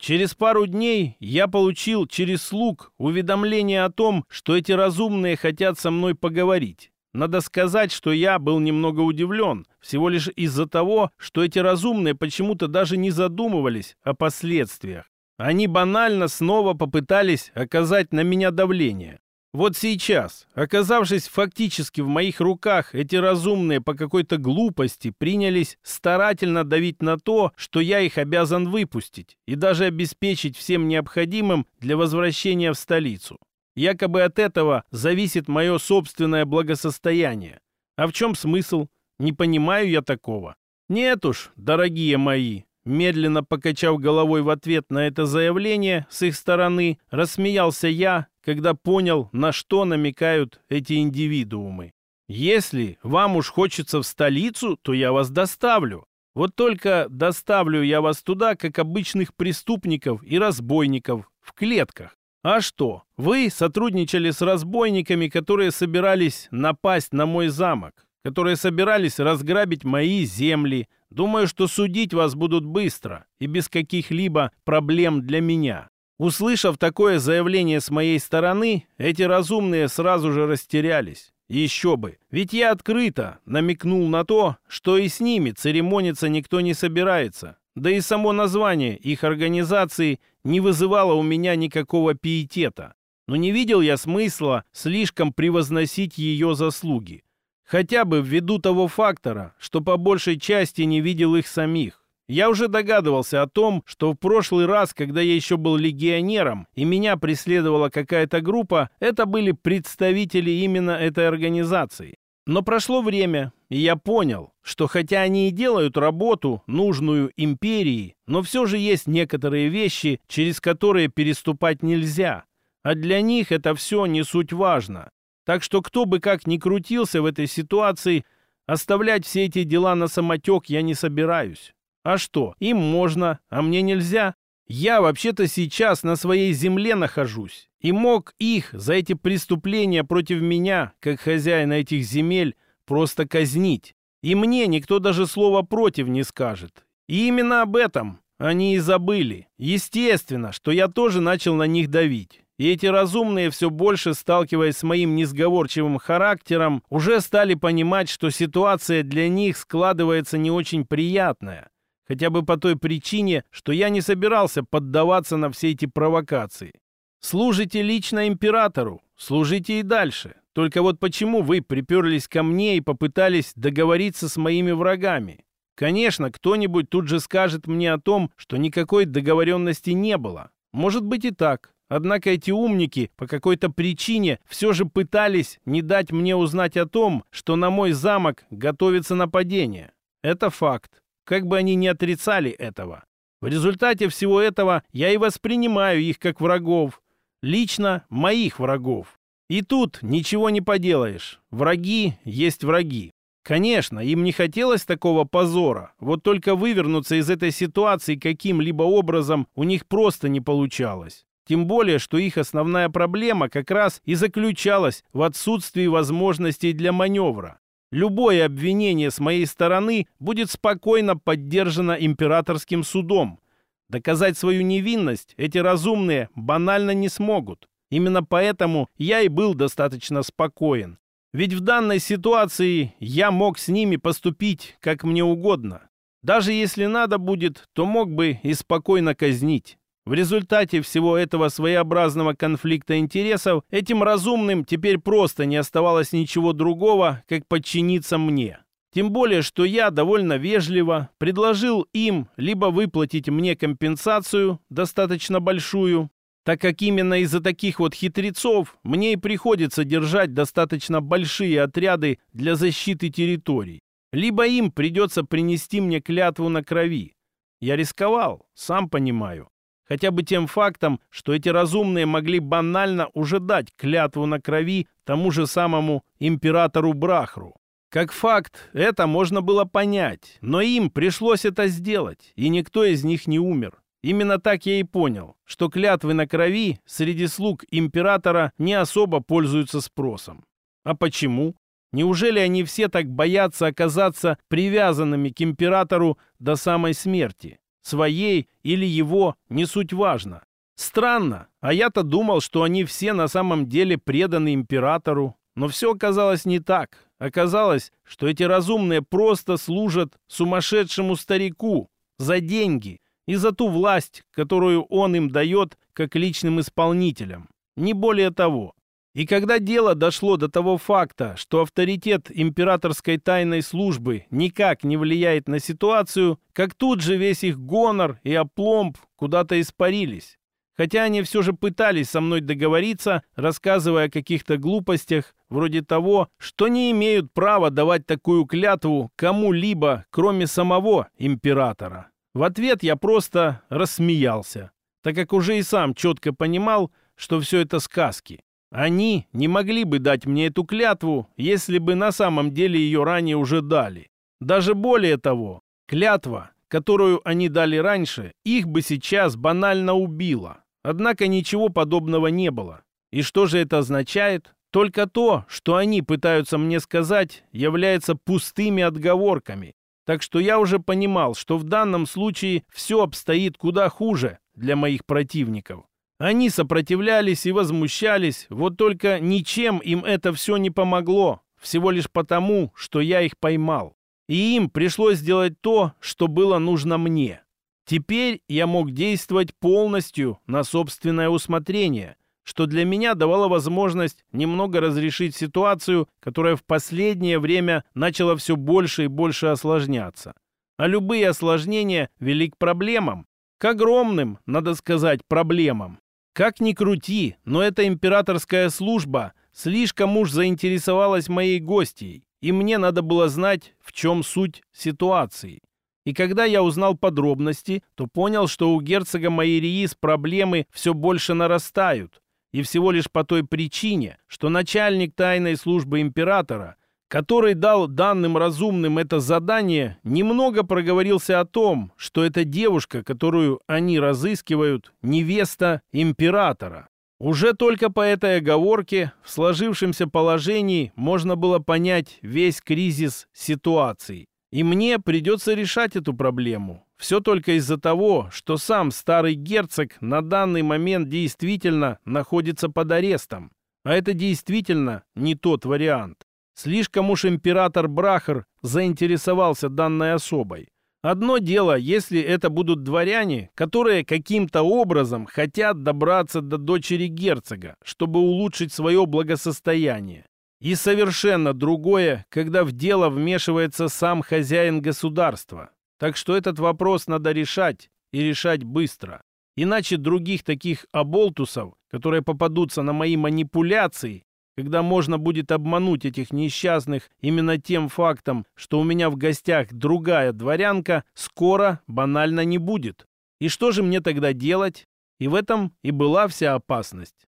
Через пару дней я получил через слуг уведомление о том, что эти разумные хотят со мной поговорить. Надо сказать, что я был немного удивлен, всего лишь из-за того, что эти разумные почему-то даже не задумывались о последствиях. Они банально снова попытались оказать на меня давление. Вот сейчас, оказавшись фактически в моих руках, эти разумные по какой-то глупости принялись старательно давить на то, что я их обязан выпустить и даже обеспечить всем необходимым для возвращения в столицу. Якобы от этого зависит мое собственное благосостояние. А в чем смысл? Не понимаю я такого. Нет уж, дорогие мои, Медленно покачав головой в ответ на это заявление с их стороны, рассмеялся я, когда понял, на что намекают эти индивидуумы. Если вам уж хочется в столицу, то я вас доставлю. Вот только доставлю я вас туда, как обычных преступников и разбойников, в клетках. А что, вы сотрудничали с разбойниками, которые собирались напасть на мой замок, которые собирались разграбить мои земли, Думаю, что судить вас будут быстро и без каких-либо проблем для меня. Услышав такое заявление с моей стороны, эти разумные сразу же растерялись. Еще бы, ведь я открыто намекнул на то, что и с ними церемониться никто не собирается. Да и само название их организации не вызывало у меня никакого пиетета. Но не видел я смысла слишком превозносить ее заслуги. Хотя бы ввиду того фактора, что по большей части не видел их самих. Я уже догадывался о том, что в прошлый раз, когда я еще был легионером, и меня преследовала какая-то группа, это были представители именно этой организации. Но прошло время, и я понял, что хотя они и делают работу, нужную империи, но все же есть некоторые вещи, через которые переступать нельзя. А для них это все не суть важно. Так что кто бы как ни крутился в этой ситуации, оставлять все эти дела на самотек я не собираюсь. А что, им можно, а мне нельзя? Я вообще-то сейчас на своей земле нахожусь и мог их за эти преступления против меня, как хозяина этих земель, просто казнить. И мне никто даже слова против не скажет. И именно об этом они и забыли. Естественно, что я тоже начал на них давить. И эти разумные, все больше сталкиваясь с моим несговорчивым характером, уже стали понимать, что ситуация для них складывается не очень приятная. Хотя бы по той причине, что я не собирался поддаваться на все эти провокации. Служите лично императору, служите и дальше. Только вот почему вы приперлись ко мне и попытались договориться с моими врагами? Конечно, кто-нибудь тут же скажет мне о том, что никакой договоренности не было. Может быть и так. Однако эти умники по какой-то причине все же пытались не дать мне узнать о том, что на мой замок готовится нападение. Это факт. Как бы они ни отрицали этого. В результате всего этого я и воспринимаю их как врагов. Лично моих врагов. И тут ничего не поделаешь. Враги есть враги. Конечно, им не хотелось такого позора, вот только вывернуться из этой ситуации каким-либо образом у них просто не получалось. Тем более, что их основная проблема как раз и заключалась в отсутствии возможностей для маневра. Любое обвинение с моей стороны будет спокойно поддержано императорским судом. Доказать свою невинность эти разумные банально не смогут. Именно поэтому я и был достаточно спокоен. Ведь в данной ситуации я мог с ними поступить как мне угодно. Даже если надо будет, то мог бы и спокойно казнить. В результате всего этого своеобразного конфликта интересов этим разумным теперь просто не оставалось ничего другого, как подчиниться мне. Тем более, что я довольно вежливо предложил им либо выплатить мне компенсацию, достаточно большую, так как именно из-за таких вот хитрецов мне и приходится держать достаточно большие отряды для защиты территорий. Либо им придется принести мне клятву на крови. Я рисковал, сам понимаю. Хотя бы тем фактом, что эти разумные могли банально уже дать клятву на крови тому же самому императору Брахру. Как факт, это можно было понять, но им пришлось это сделать, и никто из них не умер. Именно так я и понял, что клятвы на крови среди слуг императора не особо пользуются спросом. А почему? Неужели они все так боятся оказаться привязанными к императору до самой смерти? Своей или его, не суть важно. Странно, а я-то думал, что они все на самом деле преданы императору. Но все оказалось не так. Оказалось, что эти разумные просто служат сумасшедшему старику за деньги – и за ту власть, которую он им дает как личным исполнителям. Не более того. И когда дело дошло до того факта, что авторитет императорской тайной службы никак не влияет на ситуацию, как тут же весь их гонор и опломб куда-то испарились. Хотя они все же пытались со мной договориться, рассказывая о каких-то глупостях, вроде того, что не имеют права давать такую клятву кому-либо, кроме самого императора. В ответ я просто рассмеялся, так как уже и сам четко понимал, что все это сказки. Они не могли бы дать мне эту клятву, если бы на самом деле ее ранее уже дали. Даже более того, клятва, которую они дали раньше, их бы сейчас банально убила. Однако ничего подобного не было. И что же это означает? Только то, что они пытаются мне сказать, является пустыми отговорками, так что я уже понимал, что в данном случае все обстоит куда хуже для моих противников. Они сопротивлялись и возмущались, вот только ничем им это все не помогло, всего лишь потому, что я их поймал. И им пришлось сделать то, что было нужно мне. Теперь я мог действовать полностью на собственное усмотрение, что для меня давало возможность немного разрешить ситуацию, которая в последнее время начала все больше и больше осложняться. А любые осложнения вели к проблемам. К огромным, надо сказать, проблемам. Как ни крути, но эта императорская служба слишком уж заинтересовалась моей гостьей, и мне надо было знать, в чем суть ситуации. И когда я узнал подробности, то понял, что у герцога Майериис проблемы все больше нарастают, и всего лишь по той причине, что начальник тайной службы императора, который дал данным разумным это задание, немного проговорился о том, что эта девушка, которую они разыскивают, невеста императора. Уже только по этой оговорке в сложившемся положении можно было понять весь кризис ситуации. И мне придется решать эту проблему. Все только из-за того, что сам старый герцог на данный момент действительно находится под арестом. А это действительно не тот вариант. Слишком уж император Брахар заинтересовался данной особой. Одно дело, если это будут дворяне, которые каким-то образом хотят добраться до дочери герцога, чтобы улучшить свое благосостояние. И совершенно другое, когда в дело вмешивается сам хозяин государства. Так что этот вопрос надо решать, и решать быстро. Иначе других таких оболтусов, которые попадутся на мои манипуляции, когда можно будет обмануть этих несчастных именно тем фактом, что у меня в гостях другая дворянка, скоро банально не будет. И что же мне тогда делать? И в этом и была вся опасность.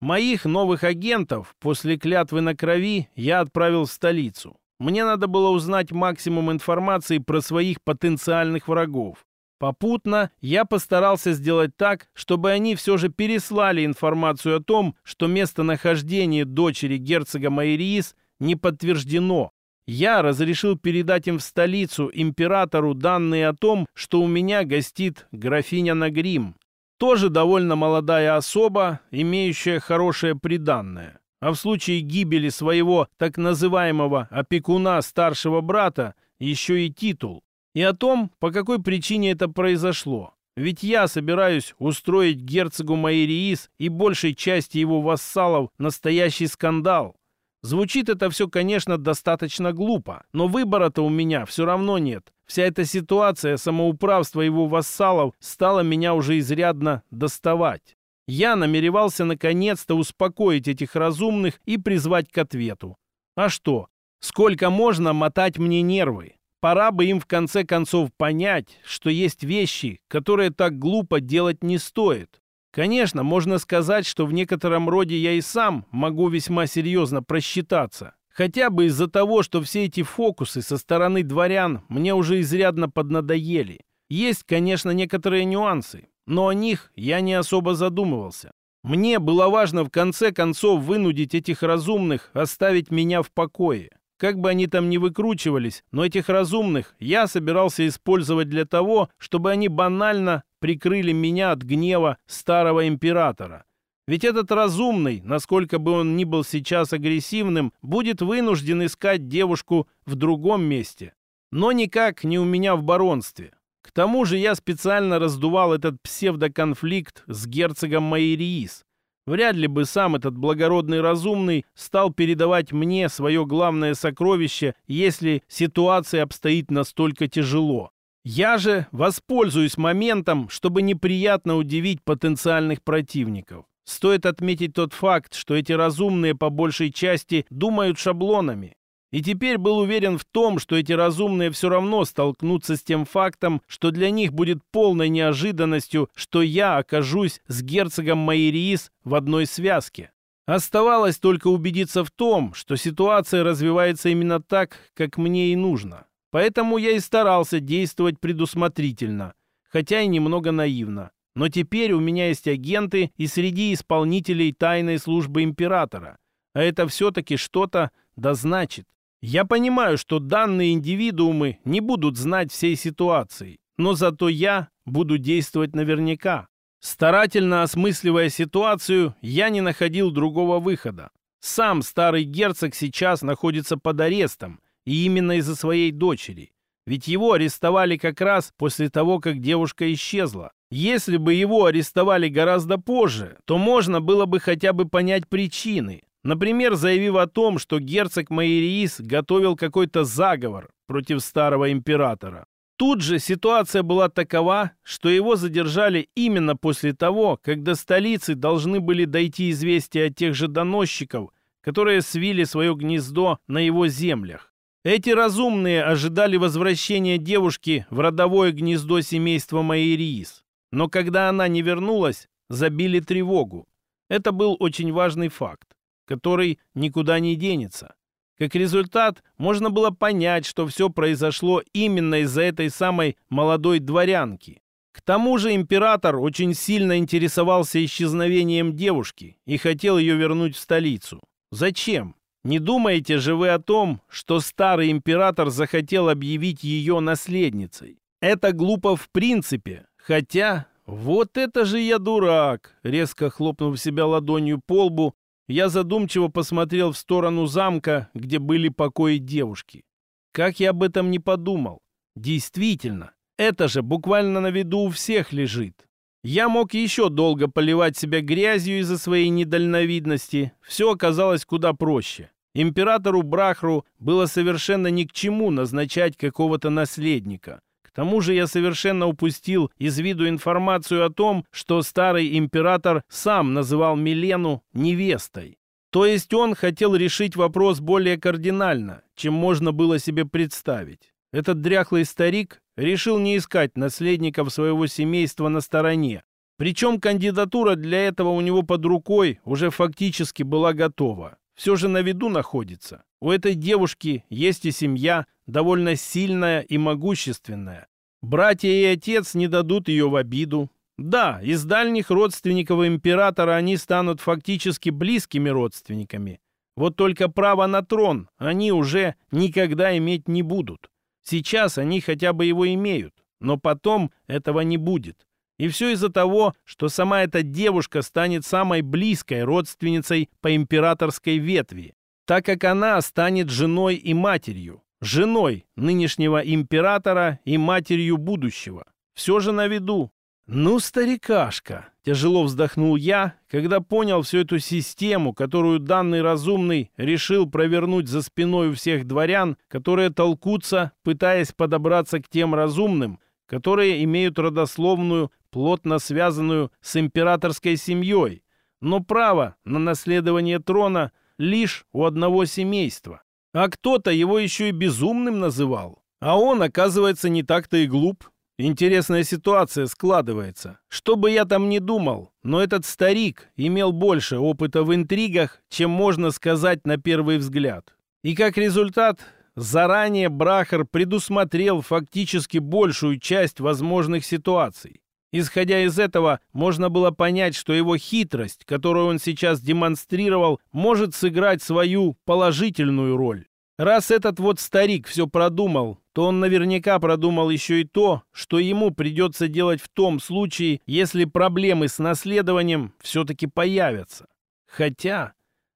Моих новых агентов после клятвы на крови я отправил в столицу. Мне надо было узнать максимум информации про своих потенциальных врагов. Попутно я постарался сделать так, чтобы они все же переслали информацию о том, что местонахождение дочери герцога Майриис не подтверждено. Я разрешил передать им в столицу императору данные о том, что у меня гостит графиня Нагрим. Тоже довольно молодая особа, имеющая хорошее приданное а в случае гибели своего так называемого опекуна старшего брата еще и титул. И о том, по какой причине это произошло. Ведь я собираюсь устроить герцогу Майриис и большей части его вассалов настоящий скандал. Звучит это все, конечно, достаточно глупо, но выбора-то у меня все равно нет. Вся эта ситуация самоуправства его вассалов стала меня уже изрядно доставать. Я намеревался наконец-то успокоить этих разумных и призвать к ответу. А что? Сколько можно мотать мне нервы? Пора бы им в конце концов понять, что есть вещи, которые так глупо делать не стоит. Конечно, можно сказать, что в некотором роде я и сам могу весьма серьезно просчитаться. Хотя бы из-за того, что все эти фокусы со стороны дворян мне уже изрядно поднадоели. Есть, конечно, некоторые нюансы, но о них я не особо задумывался. Мне было важно в конце концов вынудить этих разумных оставить меня в покое. Как бы они там ни выкручивались, но этих разумных я собирался использовать для того, чтобы они банально прикрыли меня от гнева старого императора. Ведь этот разумный, насколько бы он ни был сейчас агрессивным, будет вынужден искать девушку в другом месте. Но никак не у меня в баронстве. К тому же я специально раздувал этот псевдоконфликт с герцогом Майриис. Вряд ли бы сам этот благородный разумный стал передавать мне свое главное сокровище, если ситуация обстоит настолько тяжело. Я же воспользуюсь моментом, чтобы неприятно удивить потенциальных противников. Стоит отметить тот факт, что эти разумные по большей части думают шаблонами. И теперь был уверен в том, что эти разумные все равно столкнутся с тем фактом, что для них будет полной неожиданностью, что я окажусь с герцогом Майриис в одной связке. Оставалось только убедиться в том, что ситуация развивается именно так, как мне и нужно. Поэтому я и старался действовать предусмотрительно, хотя и немного наивно. Но теперь у меня есть агенты и среди исполнителей тайной службы императора. А это все-таки что-то да значит. Я понимаю, что данные индивидуумы не будут знать всей ситуации, но зато я буду действовать наверняка. Старательно осмысливая ситуацию, я не находил другого выхода. Сам старый герцог сейчас находится под арестом, и именно из-за своей дочери. Ведь его арестовали как раз после того, как девушка исчезла. Если бы его арестовали гораздо позже, то можно было бы хотя бы понять причины. Например, заявив о том, что герцог Майриис готовил какой-то заговор против старого императора. Тут же ситуация была такова, что его задержали именно после того, до столицы должны были дойти известия от тех же доносчиков, которые свили свое гнездо на его землях. Эти разумные ожидали возвращения девушки в родовое гнездо семейства Майриис. Но когда она не вернулась, забили тревогу. Это был очень важный факт, который никуда не денется. Как результат, можно было понять, что все произошло именно из-за этой самой молодой дворянки. К тому же император очень сильно интересовался исчезновением девушки и хотел ее вернуть в столицу. Зачем? Не думаете же вы о том, что старый император захотел объявить ее наследницей? Это глупо в принципе, хотя... Вот это же я дурак! Резко хлопнув себя ладонью по лбу, я задумчиво посмотрел в сторону замка, где были покои девушки. Как я об этом не подумал? Действительно, это же буквально на виду у всех лежит. Я мог еще долго поливать себя грязью из-за своей недальновидности. Все оказалось куда проще. Императору Брахру было совершенно ни к чему назначать какого-то наследника. К тому же я совершенно упустил из виду информацию о том, что старый император сам называл Милену невестой. То есть он хотел решить вопрос более кардинально, чем можно было себе представить. Этот дряхлый старик решил не искать наследников своего семейства на стороне. Причем кандидатура для этого у него под рукой уже фактически была готова. Все же на виду находится. У этой девушки есть и семья, довольно сильная и могущественная. Братья и отец не дадут ее в обиду. Да, из дальних родственников императора они станут фактически близкими родственниками. Вот только право на трон они уже никогда иметь не будут. Сейчас они хотя бы его имеют, но потом этого не будет. И все из-за того, что сама эта девушка станет самой близкой родственницей по императорской ветви, так как она станет женой и матерью. Женой нынешнего императора и матерью будущего. Все же на виду. «Ну, старикашка!» — тяжело вздохнул я, когда понял всю эту систему, которую данный разумный решил провернуть за спиной у всех дворян, которые толкутся, пытаясь подобраться к тем разумным, которые имеют родословную плотно связанную с императорской семьей, но право на наследование трона лишь у одного семейства. А кто-то его еще и безумным называл. А он, оказывается, не так-то и глуп. Интересная ситуация складывается. Что бы я там ни думал, но этот старик имел больше опыта в интригах, чем можно сказать на первый взгляд. И как результат, заранее Брахар предусмотрел фактически большую часть возможных ситуаций. Исходя из этого, можно было понять, что его хитрость, которую он сейчас демонстрировал, может сыграть свою положительную роль. Раз этот вот старик все продумал, то он наверняка продумал еще и то, что ему придется делать в том случае, если проблемы с наследованием все-таки появятся. Хотя,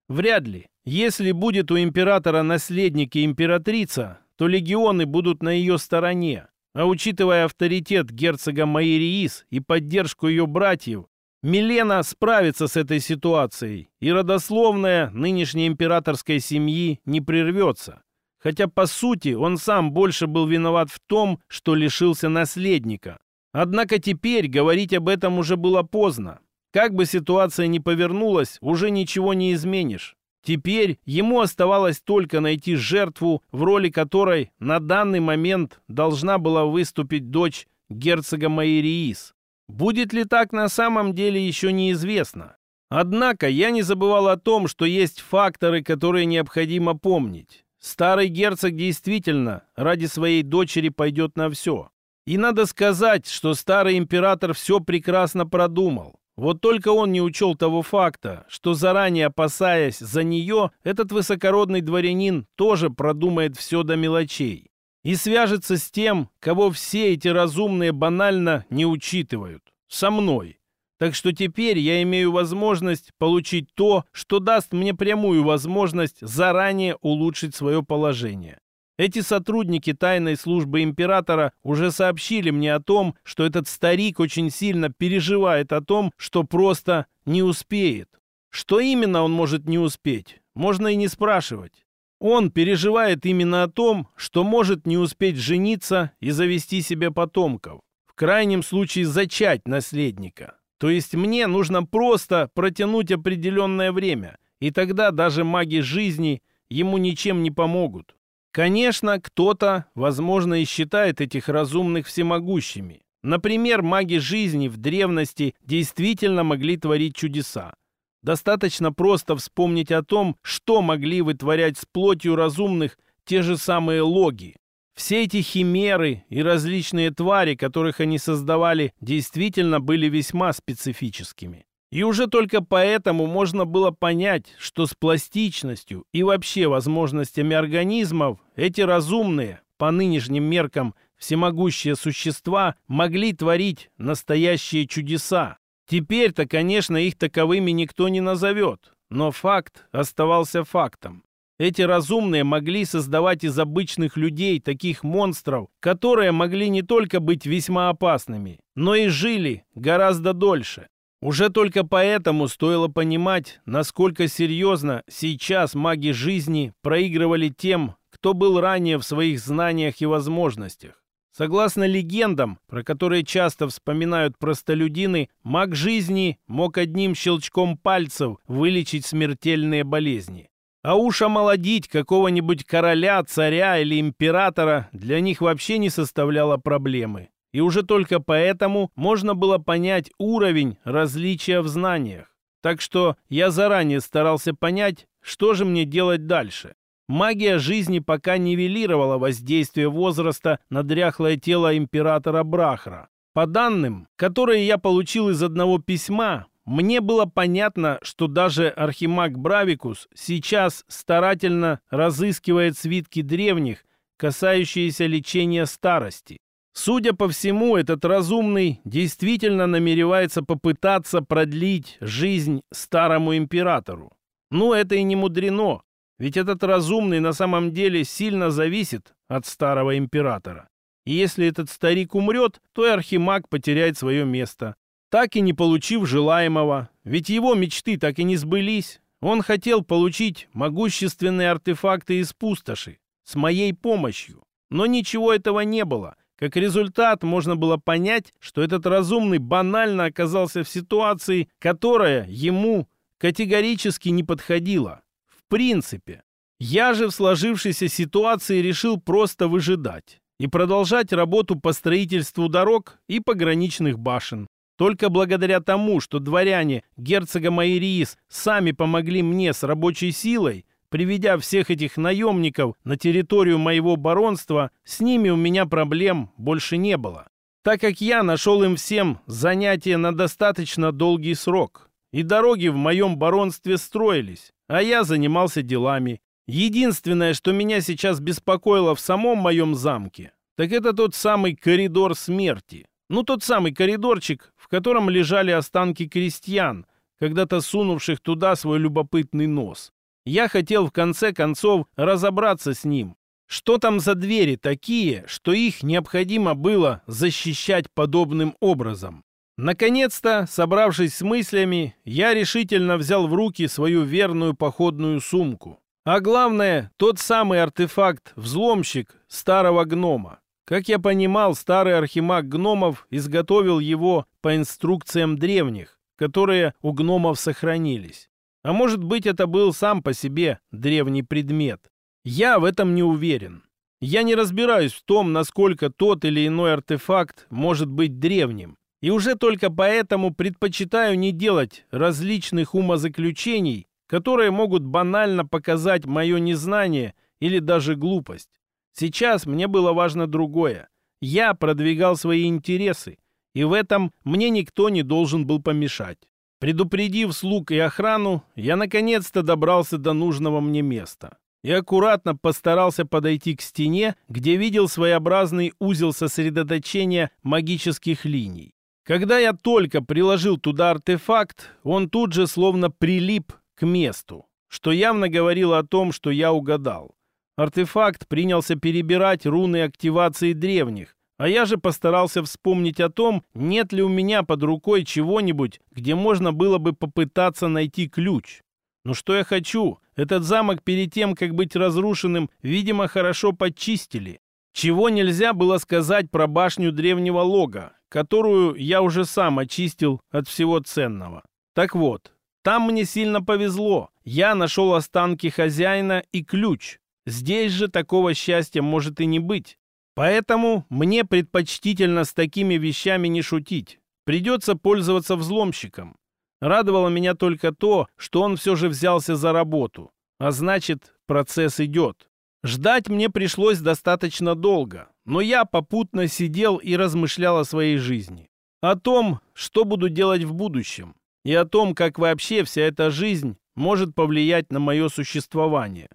вряд ли. Если будет у императора наследник и императрица, то легионы будут на ее стороне. А учитывая авторитет герцога Майериис и поддержку ее братьев, Милена справится с этой ситуацией, и родословная нынешней императорской семьи не прервется. Хотя, по сути, он сам больше был виноват в том, что лишился наследника. Однако теперь говорить об этом уже было поздно. Как бы ситуация ни повернулась, уже ничего не изменишь. Теперь ему оставалось только найти жертву, в роли которой на данный момент должна была выступить дочь герцога Майериис. Будет ли так на самом деле еще неизвестно. Однако я не забывал о том, что есть факторы, которые необходимо помнить. Старый герцог действительно ради своей дочери пойдет на все. И надо сказать, что старый император все прекрасно продумал. Вот только он не учел того факта, что заранее опасаясь за нее, этот высокородный дворянин тоже продумает все до мелочей и свяжется с тем, кого все эти разумные банально не учитывают. Со мной. Так что теперь я имею возможность получить то, что даст мне прямую возможность заранее улучшить свое положение. Эти сотрудники тайной службы императора уже сообщили мне о том, что этот старик очень сильно переживает о том, что просто не успеет. Что именно он может не успеть, можно и не спрашивать. Он переживает именно о том, что может не успеть жениться и завести себе потомков. В крайнем случае зачать наследника. То есть мне нужно просто протянуть определенное время, и тогда даже маги жизни ему ничем не помогут. Конечно, кто-то, возможно, и считает этих разумных всемогущими. Например, маги жизни в древности действительно могли творить чудеса. Достаточно просто вспомнить о том, что могли вытворять с плотью разумных те же самые логи. Все эти химеры и различные твари, которых они создавали, действительно были весьма специфическими. И уже только поэтому можно было понять, что с пластичностью и вообще возможностями организмов эти разумные, по нынешним меркам всемогущие существа, могли творить настоящие чудеса. Теперь-то, конечно, их таковыми никто не назовет, но факт оставался фактом. Эти разумные могли создавать из обычных людей таких монстров, которые могли не только быть весьма опасными, но и жили гораздо дольше. Уже только поэтому стоило понимать, насколько серьезно сейчас маги жизни проигрывали тем, кто был ранее в своих знаниях и возможностях. Согласно легендам, про которые часто вспоминают простолюдины, маг жизни мог одним щелчком пальцев вылечить смертельные болезни. А уж омолодить какого-нибудь короля, царя или императора для них вообще не составляло проблемы. И уже только поэтому можно было понять уровень различия в знаниях. Так что я заранее старался понять, что же мне делать дальше. Магия жизни пока нивелировала воздействие возраста на дряхлое тело императора Брахра. По данным, которые я получил из одного письма, мне было понятно, что даже архимаг Бравикус сейчас старательно разыскивает свитки древних, касающиеся лечения старости. Судя по всему, этот разумный действительно намеревается попытаться продлить жизнь старому императору. Ну, это и не мудрено. Ведь этот разумный на самом деле сильно зависит от старого императора. И если этот старик умрет, то и архимаг потеряет свое место, так и не получив желаемого. Ведь его мечты так и не сбылись. Он хотел получить могущественные артефакты из пустоши с моей помощью. Но ничего этого не было, Как результат, можно было понять, что этот разумный банально оказался в ситуации, которая ему категорически не подходила. В принципе. Я же в сложившейся ситуации решил просто выжидать и продолжать работу по строительству дорог и пограничных башен. Только благодаря тому, что дворяне герцога Майриис сами помогли мне с рабочей силой, приведя всех этих наемников на территорию моего баронства, с ними у меня проблем больше не было. Так как я нашел им всем занятие на достаточно долгий срок. И дороги в моем баронстве строились, а я занимался делами. Единственное, что меня сейчас беспокоило в самом моем замке, так это тот самый коридор смерти. Ну, тот самый коридорчик, в котором лежали останки крестьян, когда-то сунувших туда свой любопытный нос. Я хотел в конце концов разобраться с ним. Что там за двери такие, что их необходимо было защищать подобным образом? Наконец-то, собравшись с мыслями, я решительно взял в руки свою верную походную сумку. А главное, тот самый артефакт-взломщик старого гнома. Как я понимал, старый архимаг гномов изготовил его по инструкциям древних, которые у гномов сохранились. А может быть, это был сам по себе древний предмет. Я в этом не уверен. Я не разбираюсь в том, насколько тот или иной артефакт может быть древним. И уже только поэтому предпочитаю не делать различных умозаключений, которые могут банально показать мое незнание или даже глупость. Сейчас мне было важно другое. Я продвигал свои интересы, и в этом мне никто не должен был помешать. Предупредив слуг и охрану, я наконец-то добрался до нужного мне места и аккуратно постарался подойти к стене, где видел своеобразный узел сосредоточения магических линий. Когда я только приложил туда артефакт, он тут же словно прилип к месту, что явно говорило о том, что я угадал. Артефакт принялся перебирать руны активации древних, а я же постарался вспомнить о том, нет ли у меня под рукой чего-нибудь, где можно было бы попытаться найти ключ. Ну что я хочу? Этот замок перед тем, как быть разрушенным, видимо, хорошо подчистили. Чего нельзя было сказать про башню древнего лога, которую я уже сам очистил от всего ценного. Так вот, там мне сильно повезло. Я нашел останки хозяина и ключ. Здесь же такого счастья может и не быть. Поэтому мне предпочтительно с такими вещами не шутить. Придется пользоваться взломщиком. Радовало меня только то, что он все же взялся за работу. А значит, процесс идет. Ждать мне пришлось достаточно долго, но я попутно сидел и размышлял о своей жизни. О том, что буду делать в будущем. И о том, как вообще вся эта жизнь может повлиять на мое существование.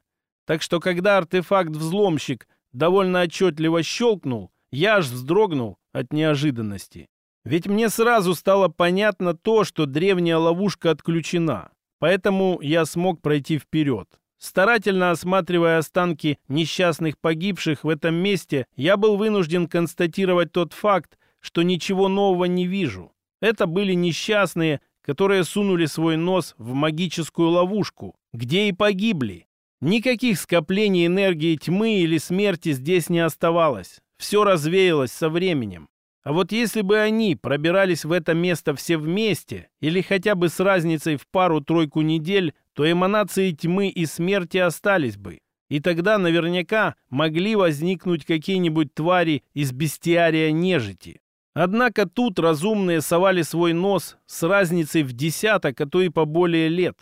Так что, когда артефакт-взломщик довольно отчетливо щелкнул, я аж вздрогнул от неожиданности. Ведь мне сразу стало понятно то, что древняя ловушка отключена, поэтому я смог пройти вперед. Старательно осматривая останки несчастных погибших в этом месте, я был вынужден констатировать тот факт, что ничего нового не вижу. Это были несчастные, которые сунули свой нос в магическую ловушку, где и погибли. Никаких скоплений энергии тьмы или смерти здесь не оставалось. Все развеялось со временем. А вот если бы они пробирались в это место все вместе, или хотя бы с разницей в пару-тройку недель, то эманации тьмы и смерти остались бы. И тогда наверняка могли возникнуть какие-нибудь твари из бестиария нежити. Однако тут разумные совали свой нос с разницей в десяток, а то и поболее лет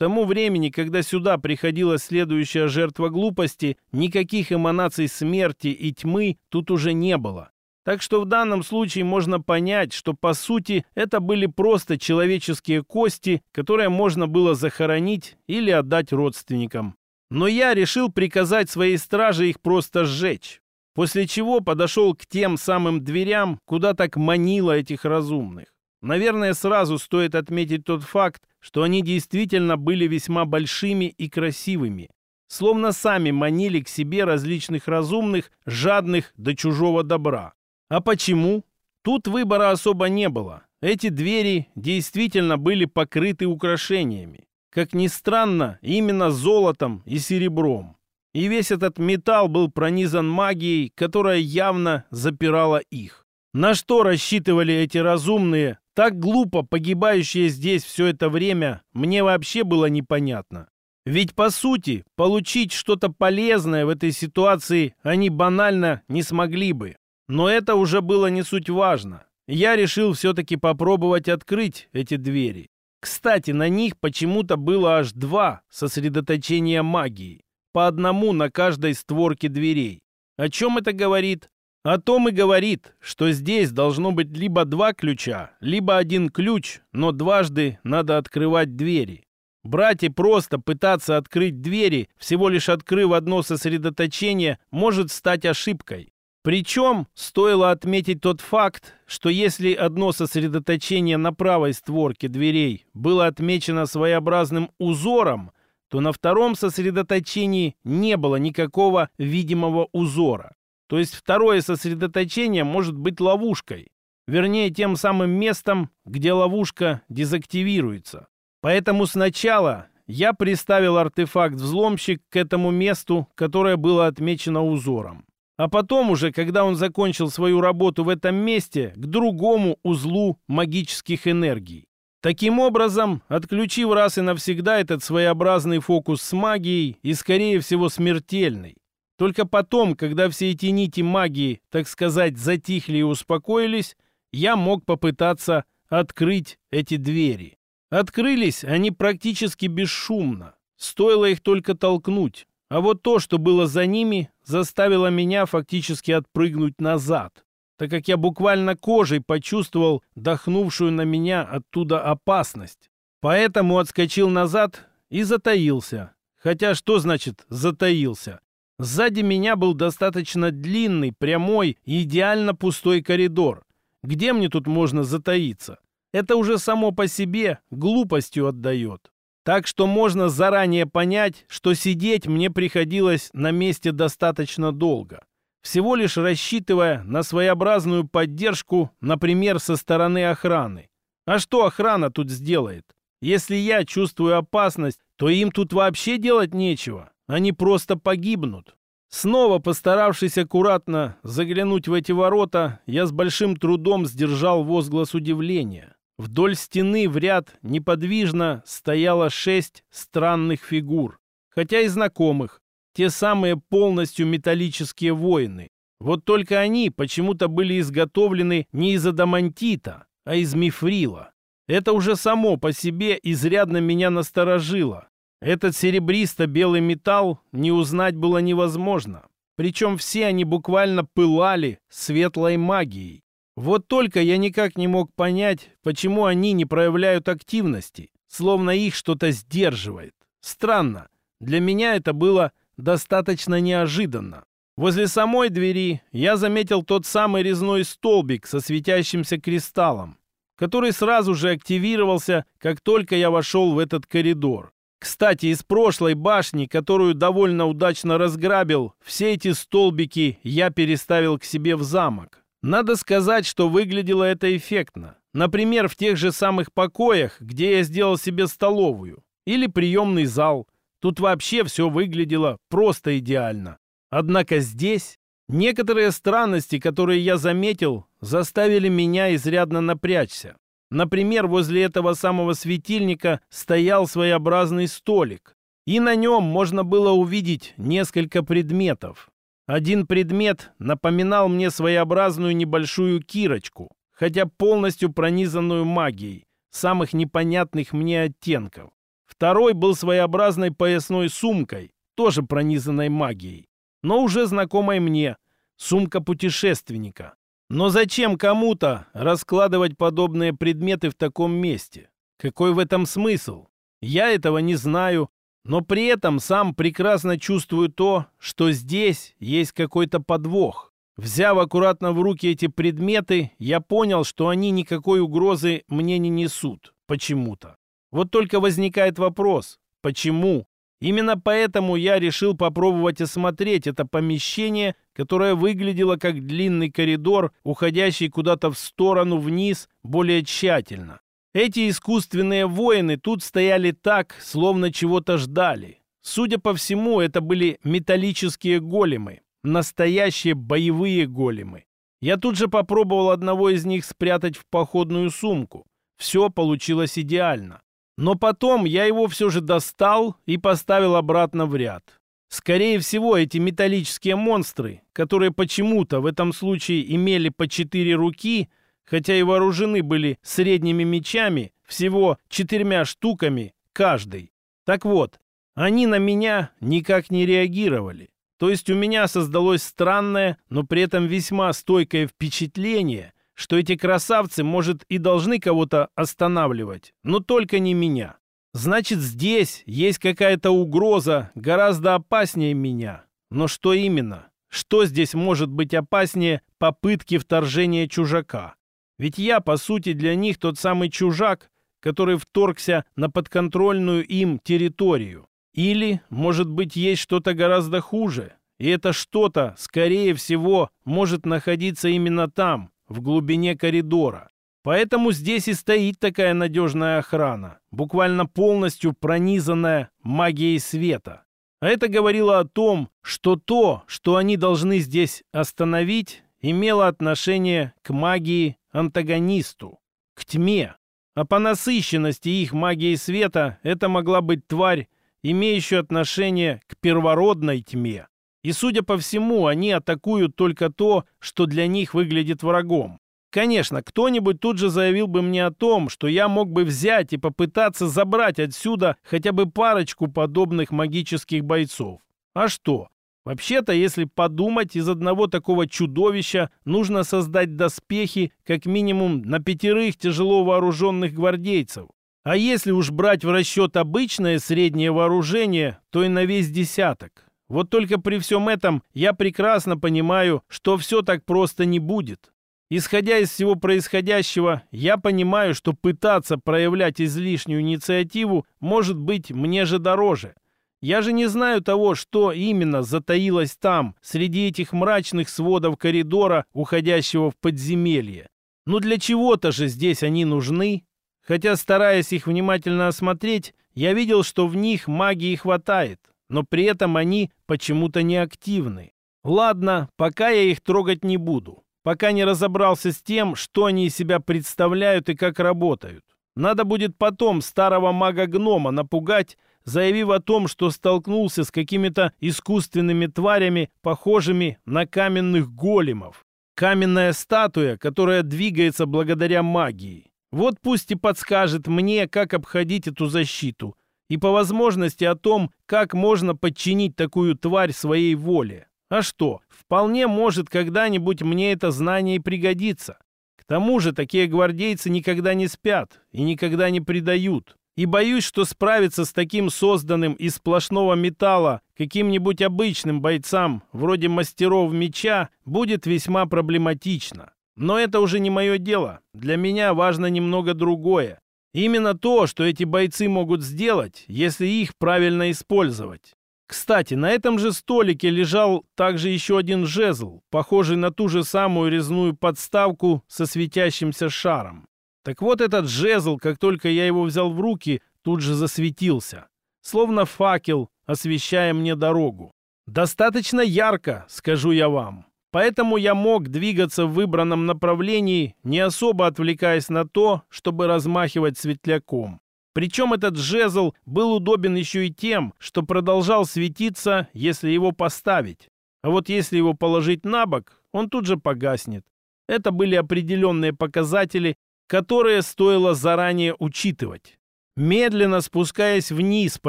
тому времени, когда сюда приходила следующая жертва глупости, никаких эманаций смерти и тьмы тут уже не было. Так что в данном случае можно понять, что по сути это были просто человеческие кости, которые можно было захоронить или отдать родственникам. Но я решил приказать своей страже их просто сжечь. После чего подошел к тем самым дверям, куда так манило этих разумных. Наверное, сразу стоит отметить тот факт, что они действительно были весьма большими и красивыми, словно сами манили к себе различных разумных, жадных до чужого добра. А почему? Тут выбора особо не было. Эти двери действительно были покрыты украшениями. Как ни странно, именно золотом и серебром. и весь этот металл был пронизан магией, которая явно запирала их. На что рассчитывали эти разумные, так глупо погибающие здесь все это время, мне вообще было непонятно. Ведь, по сути, получить что-то полезное в этой ситуации они банально не смогли бы. Но это уже было не суть важно. Я решил все-таки попробовать открыть эти двери. Кстати, на них почему-то было аж два сосредоточения магии. По одному на каждой створке дверей. О чем это говорит? О том и говорит, что здесь должно быть либо два ключа, либо один ключ, но дважды надо открывать двери. Брать и просто пытаться открыть двери, всего лишь открыв одно сосредоточение, может стать ошибкой. Причем стоило отметить тот факт, что если одно сосредоточение на правой створке дверей было отмечено своеобразным узором, то на втором сосредоточении не было никакого видимого узора. То есть второе сосредоточение может быть ловушкой, вернее тем самым местом, где ловушка дезактивируется. Поэтому сначала я приставил артефакт-взломщик к этому месту, которое было отмечено узором. А потом уже, когда он закончил свою работу в этом месте, к другому узлу магических энергий. Таким образом, отключив раз и навсегда этот своеобразный фокус с магией и, скорее всего, смертельный. Только потом, когда все эти нити магии, так сказать, затихли и успокоились, я мог попытаться открыть эти двери. Открылись они практически бесшумно. Стоило их только толкнуть. А вот то, что было за ними, заставило меня фактически отпрыгнуть назад, так как я буквально кожей почувствовал дохнувшую на меня оттуда опасность. Поэтому отскочил назад и затаился. Хотя что значит «затаился»? Сзади меня был достаточно длинный, прямой идеально пустой коридор. Где мне тут можно затаиться? это уже само по себе глупостью отдает. Так что можно заранее понять, что сидеть мне приходилось на месте достаточно долго. Всего лишь рассчитывая на своеобразную поддержку, например, со стороны охраны. А что охрана тут сделает? Если я чувствую опасность, то им тут вообще делать нечего. Они просто погибнут. Снова постаравшись аккуратно заглянуть в эти ворота, я с большим трудом сдержал возглас удивления. Вдоль стены в ряд неподвижно стояло шесть странных фигур, хотя и знакомых, те самые полностью металлические воины. Вот только они почему-то были изготовлены не из адамантита, а из мифрила. Это уже само по себе изрядно меня насторожило. Этот серебристо-белый металл не узнать было невозможно. Причем все они буквально пылали светлой магией. Вот только я никак не мог понять, почему они не проявляют активности, словно их что-то сдерживает. Странно. Для меня это было достаточно неожиданно. Возле самой двери я заметил тот самый резной столбик со светящимся кристаллом, который сразу же активировался, как только я вошел в этот коридор. Кстати, из прошлой башни, которую довольно удачно разграбил, все эти столбики я переставил к себе в замок. Надо сказать, что выглядело это эффектно. Например, в тех же самых покоях, где я сделал себе столовую. Или приемный зал. Тут вообще все выглядело просто идеально. Однако здесь некоторые странности, которые я заметил, заставили меня изрядно напрячься. Например, возле этого самого светильника стоял своеобразный столик. И на нем можно было увидеть несколько предметов. Один предмет напоминал мне своеобразную небольшую кирочку, хотя полностью пронизанную магией, самых непонятных мне оттенков. Второй был своеобразной поясной сумкой, тоже пронизанной магией, но уже знакомой мне, сумка путешественника. Но зачем кому-то раскладывать подобные предметы в таком месте? Какой в этом смысл? Я этого не знаю, но при этом сам прекрасно чувствую то, что здесь есть какой-то подвох. Взяв аккуратно в руки эти предметы, я понял, что они никакой угрозы мне не несут. Почему-то. Вот только возникает вопрос, почему? Именно поэтому я решил попробовать осмотреть это помещение, которое выглядело как длинный коридор, уходящий куда-то в сторону вниз, более тщательно. Эти искусственные воины тут стояли так, словно чего-то ждали. Судя по всему, это были металлические големы, настоящие боевые големы. Я тут же попробовал одного из них спрятать в походную сумку. Все получилось идеально. Но потом я его все же достал и поставил обратно в ряд. Скорее всего, эти металлические монстры, которые почему-то в этом случае имели по четыре руки, хотя и вооружены были средними мечами, всего четырьмя штуками каждый. Так вот, они на меня никак не реагировали. То есть у меня создалось странное, но при этом весьма стойкое впечатление, что эти красавцы, может, и должны кого-то останавливать, но только не меня. Значит, здесь есть какая-то угроза гораздо опаснее меня. Но что именно? Что здесь может быть опаснее попытки вторжения чужака? Ведь я, по сути, для них тот самый чужак, который вторгся на подконтрольную им территорию. Или, может быть, есть что-то гораздо хуже, и это что-то, скорее всего, может находиться именно там, в глубине коридора. Поэтому здесь и стоит такая надежная охрана, буквально полностью пронизанная магией света. А это говорило о том, что то, что они должны здесь остановить, имело отношение к магии-антагонисту, к тьме. А по насыщенности их магии света это могла быть тварь, имеющая отношение к первородной тьме. И, судя по всему, они атакуют только то, что для них выглядит врагом. Конечно, кто-нибудь тут же заявил бы мне о том, что я мог бы взять и попытаться забрать отсюда хотя бы парочку подобных магических бойцов. А что? Вообще-то, если подумать, из одного такого чудовища нужно создать доспехи как минимум на пятерых тяжело вооруженных гвардейцев. А если уж брать в расчет обычное среднее вооружение, то и на весь десяток. Вот только при всем этом я прекрасно понимаю, что все так просто не будет. Исходя из всего происходящего, я понимаю, что пытаться проявлять излишнюю инициативу может быть мне же дороже. Я же не знаю того, что именно затаилось там, среди этих мрачных сводов коридора, уходящего в подземелье. Но для чего-то же здесь они нужны. Хотя, стараясь их внимательно осмотреть, я видел, что в них магии хватает но при этом они почему-то не активны. Ладно, пока я их трогать не буду, пока не разобрался с тем, что они из себя представляют и как работают. Надо будет потом старого мага-гнома напугать, заявив о том, что столкнулся с какими-то искусственными тварями, похожими на каменных големов. Каменная статуя, которая двигается благодаря магии. Вот пусть и подскажет мне, как обходить эту защиту, и по возможности о том, как можно подчинить такую тварь своей воле. А что, вполне может когда-нибудь мне это знание и пригодится. К тому же такие гвардейцы никогда не спят и никогда не предают. И боюсь, что справиться с таким созданным из сплошного металла каким-нибудь обычным бойцам, вроде мастеров меча, будет весьма проблематично. Но это уже не мое дело. Для меня важно немного другое. Именно то, что эти бойцы могут сделать, если их правильно использовать. Кстати, на этом же столике лежал также еще один жезл, похожий на ту же самую резную подставку со светящимся шаром. Так вот этот жезл, как только я его взял в руки, тут же засветился. Словно факел, освещая мне дорогу. Достаточно ярко, скажу я вам. Поэтому я мог двигаться в выбранном направлении, не особо отвлекаясь на то, чтобы размахивать светляком. Причем этот жезл был удобен еще и тем, что продолжал светиться, если его поставить. А вот если его положить на бок, он тут же погаснет. Это были определенные показатели, которые стоило заранее учитывать. Медленно спускаясь вниз по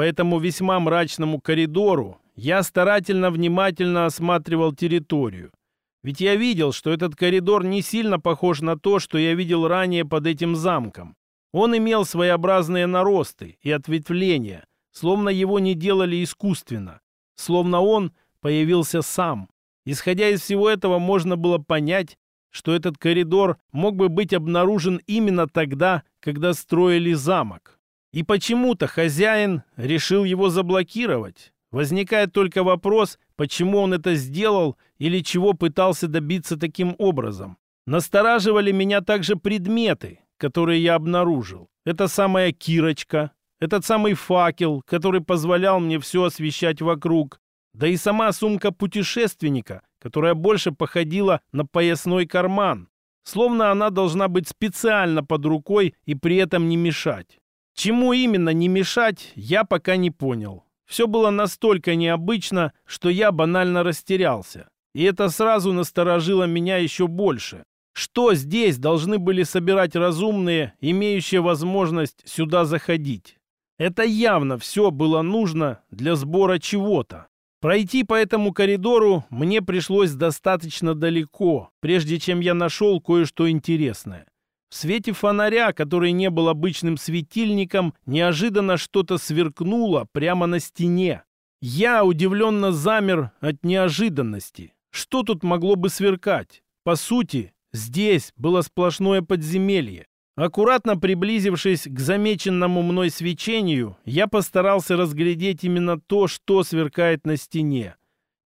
этому весьма мрачному коридору, я старательно внимательно осматривал территорию. Ведь я видел, что этот коридор не сильно похож на то, что я видел ранее под этим замком. Он имел своеобразные наросты и ответвления, словно его не делали искусственно, словно он появился сам. Исходя из всего этого, можно было понять, что этот коридор мог бы быть обнаружен именно тогда, когда строили замок. И почему-то хозяин решил его заблокировать. Возникает только вопрос, почему он это сделал или чего пытался добиться таким образом. Настораживали меня также предметы, которые я обнаружил. Это самая кирочка, этот самый факел, который позволял мне все освещать вокруг, да и сама сумка путешественника, которая больше походила на поясной карман, словно она должна быть специально под рукой и при этом не мешать. Чему именно не мешать, я пока не понял. Все было настолько необычно, что я банально растерялся. И это сразу насторожило меня еще больше. Что здесь должны были собирать разумные, имеющие возможность сюда заходить? Это явно все было нужно для сбора чего-то. Пройти по этому коридору мне пришлось достаточно далеко, прежде чем я нашел кое-что интересное. В свете фонаря, который не был обычным светильником, неожиданно что-то сверкнуло прямо на стене. Я удивленно замер от неожиданности. Что тут могло бы сверкать? По сути, здесь было сплошное подземелье. Аккуратно приблизившись к замеченному мной свечению, я постарался разглядеть именно то, что сверкает на стене,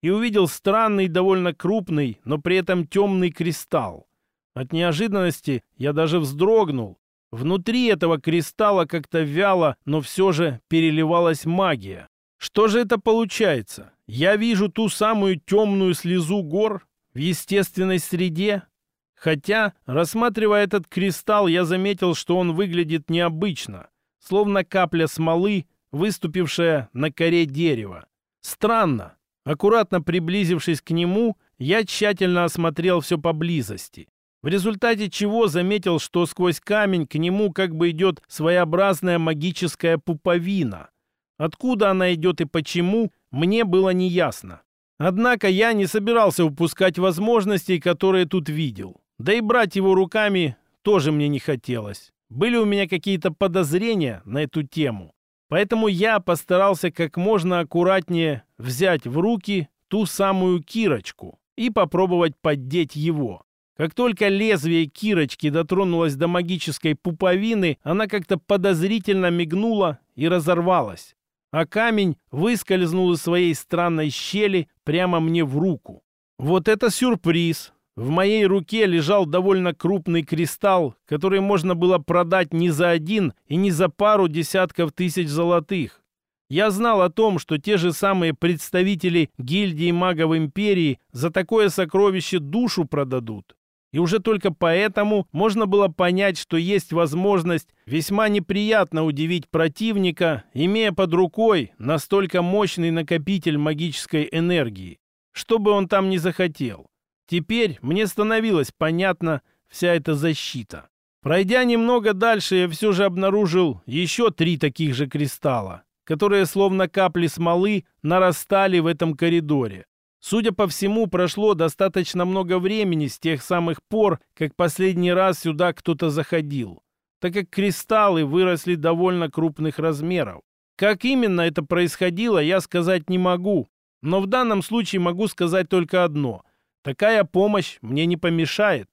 и увидел странный, довольно крупный, но при этом темный кристалл. От неожиданности я даже вздрогнул. Внутри этого кристалла как-то вяло, но все же переливалась магия. Что же это получается? Я вижу ту самую темную слезу гор в естественной среде? Хотя, рассматривая этот кристалл, я заметил, что он выглядит необычно, словно капля смолы, выступившая на коре дерева. Странно. Аккуратно приблизившись к нему, я тщательно осмотрел все поблизости в результате чего заметил, что сквозь камень к нему как бы идет своеобразная магическая пуповина. Откуда она идет и почему, мне было неясно. Однако я не собирался упускать возможностей, которые тут видел. Да и брать его руками тоже мне не хотелось. Были у меня какие-то подозрения на эту тему. Поэтому я постарался как можно аккуратнее взять в руки ту самую кирочку и попробовать поддеть его. Как только лезвие кирочки дотронулось до магической пуповины, она как-то подозрительно мигнула и разорвалась. А камень выскользнул из своей странной щели прямо мне в руку. Вот это сюрприз! В моей руке лежал довольно крупный кристалл, который можно было продать не за один и не за пару десятков тысяч золотых. Я знал о том, что те же самые представители гильдии магов империи за такое сокровище душу продадут. И уже только поэтому можно было понять, что есть возможность весьма неприятно удивить противника, имея под рукой настолько мощный накопитель магической энергии, что бы он там ни захотел. Теперь мне становилось понятна вся эта защита. Пройдя немного дальше, я все же обнаружил еще три таких же кристалла, которые словно капли смолы нарастали в этом коридоре. Судя по всему, прошло достаточно много времени с тех самых пор, как последний раз сюда кто-то заходил, так как кристаллы выросли довольно крупных размеров. Как именно это происходило, я сказать не могу, но в данном случае могу сказать только одно. Такая помощь мне не помешает.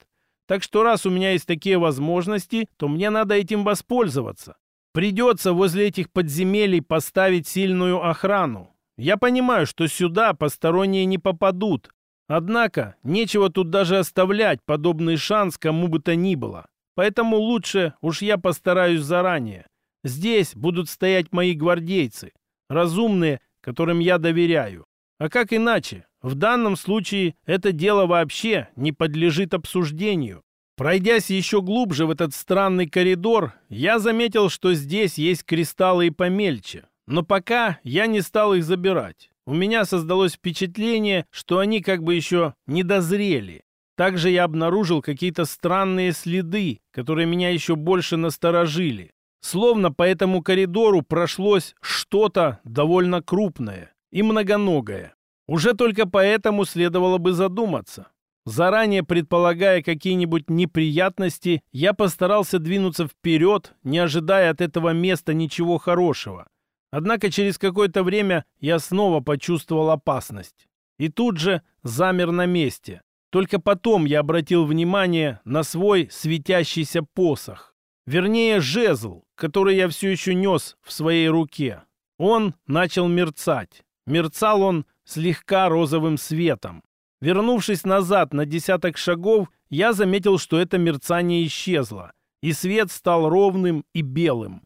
Так что раз у меня есть такие возможности, то мне надо этим воспользоваться. Придется возле этих подземелий поставить сильную охрану. Я понимаю, что сюда посторонние не попадут. Однако, нечего тут даже оставлять подобный шанс кому бы то ни было. Поэтому лучше уж я постараюсь заранее. Здесь будут стоять мои гвардейцы, разумные, которым я доверяю. А как иначе? В данном случае это дело вообще не подлежит обсуждению. Пройдясь еще глубже в этот странный коридор, я заметил, что здесь есть кристаллы и помельче. Но пока я не стал их забирать. У меня создалось впечатление, что они как бы еще не дозрели. Также я обнаружил какие-то странные следы, которые меня еще больше насторожили. Словно по этому коридору прошлось что-то довольно крупное и многоногое. Уже только поэтому следовало бы задуматься. Заранее предполагая какие-нибудь неприятности, я постарался двинуться вперед, не ожидая от этого места ничего хорошего. Однако через какое-то время я снова почувствовал опасность. И тут же замер на месте. Только потом я обратил внимание на свой светящийся посох. Вернее, жезл, который я все еще нес в своей руке. Он начал мерцать. Мерцал он слегка розовым светом. Вернувшись назад на десяток шагов, я заметил, что это мерцание исчезло, и свет стал ровным и белым.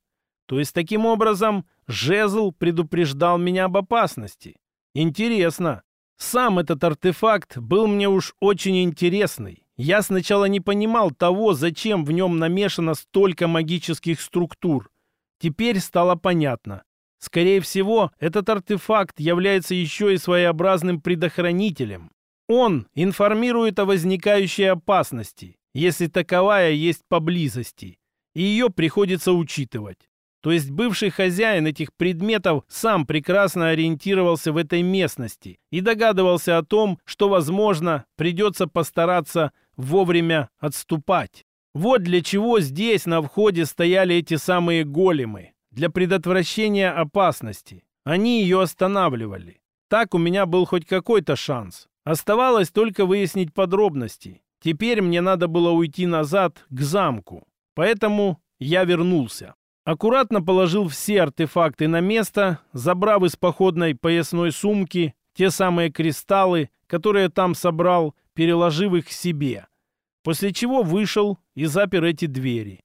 То есть, таким образом, жезл предупреждал меня об опасности. Интересно. Сам этот артефакт был мне уж очень интересный. Я сначала не понимал того, зачем в нем намешано столько магических структур. Теперь стало понятно. Скорее всего, этот артефакт является еще и своеобразным предохранителем. Он информирует о возникающей опасности, если таковая есть поблизости, и ее приходится учитывать. То есть бывший хозяин этих предметов сам прекрасно ориентировался в этой местности и догадывался о том, что, возможно, придется постараться вовремя отступать. Вот для чего здесь на входе стояли эти самые големы. Для предотвращения опасности. Они ее останавливали. Так у меня был хоть какой-то шанс. Оставалось только выяснить подробности. Теперь мне надо было уйти назад к замку. Поэтому я вернулся. Аккуратно положил все артефакты на место, забрав из походной поясной сумки те самые кристаллы, которые там собрал, переложив их себе. После чего вышел и запер эти двери.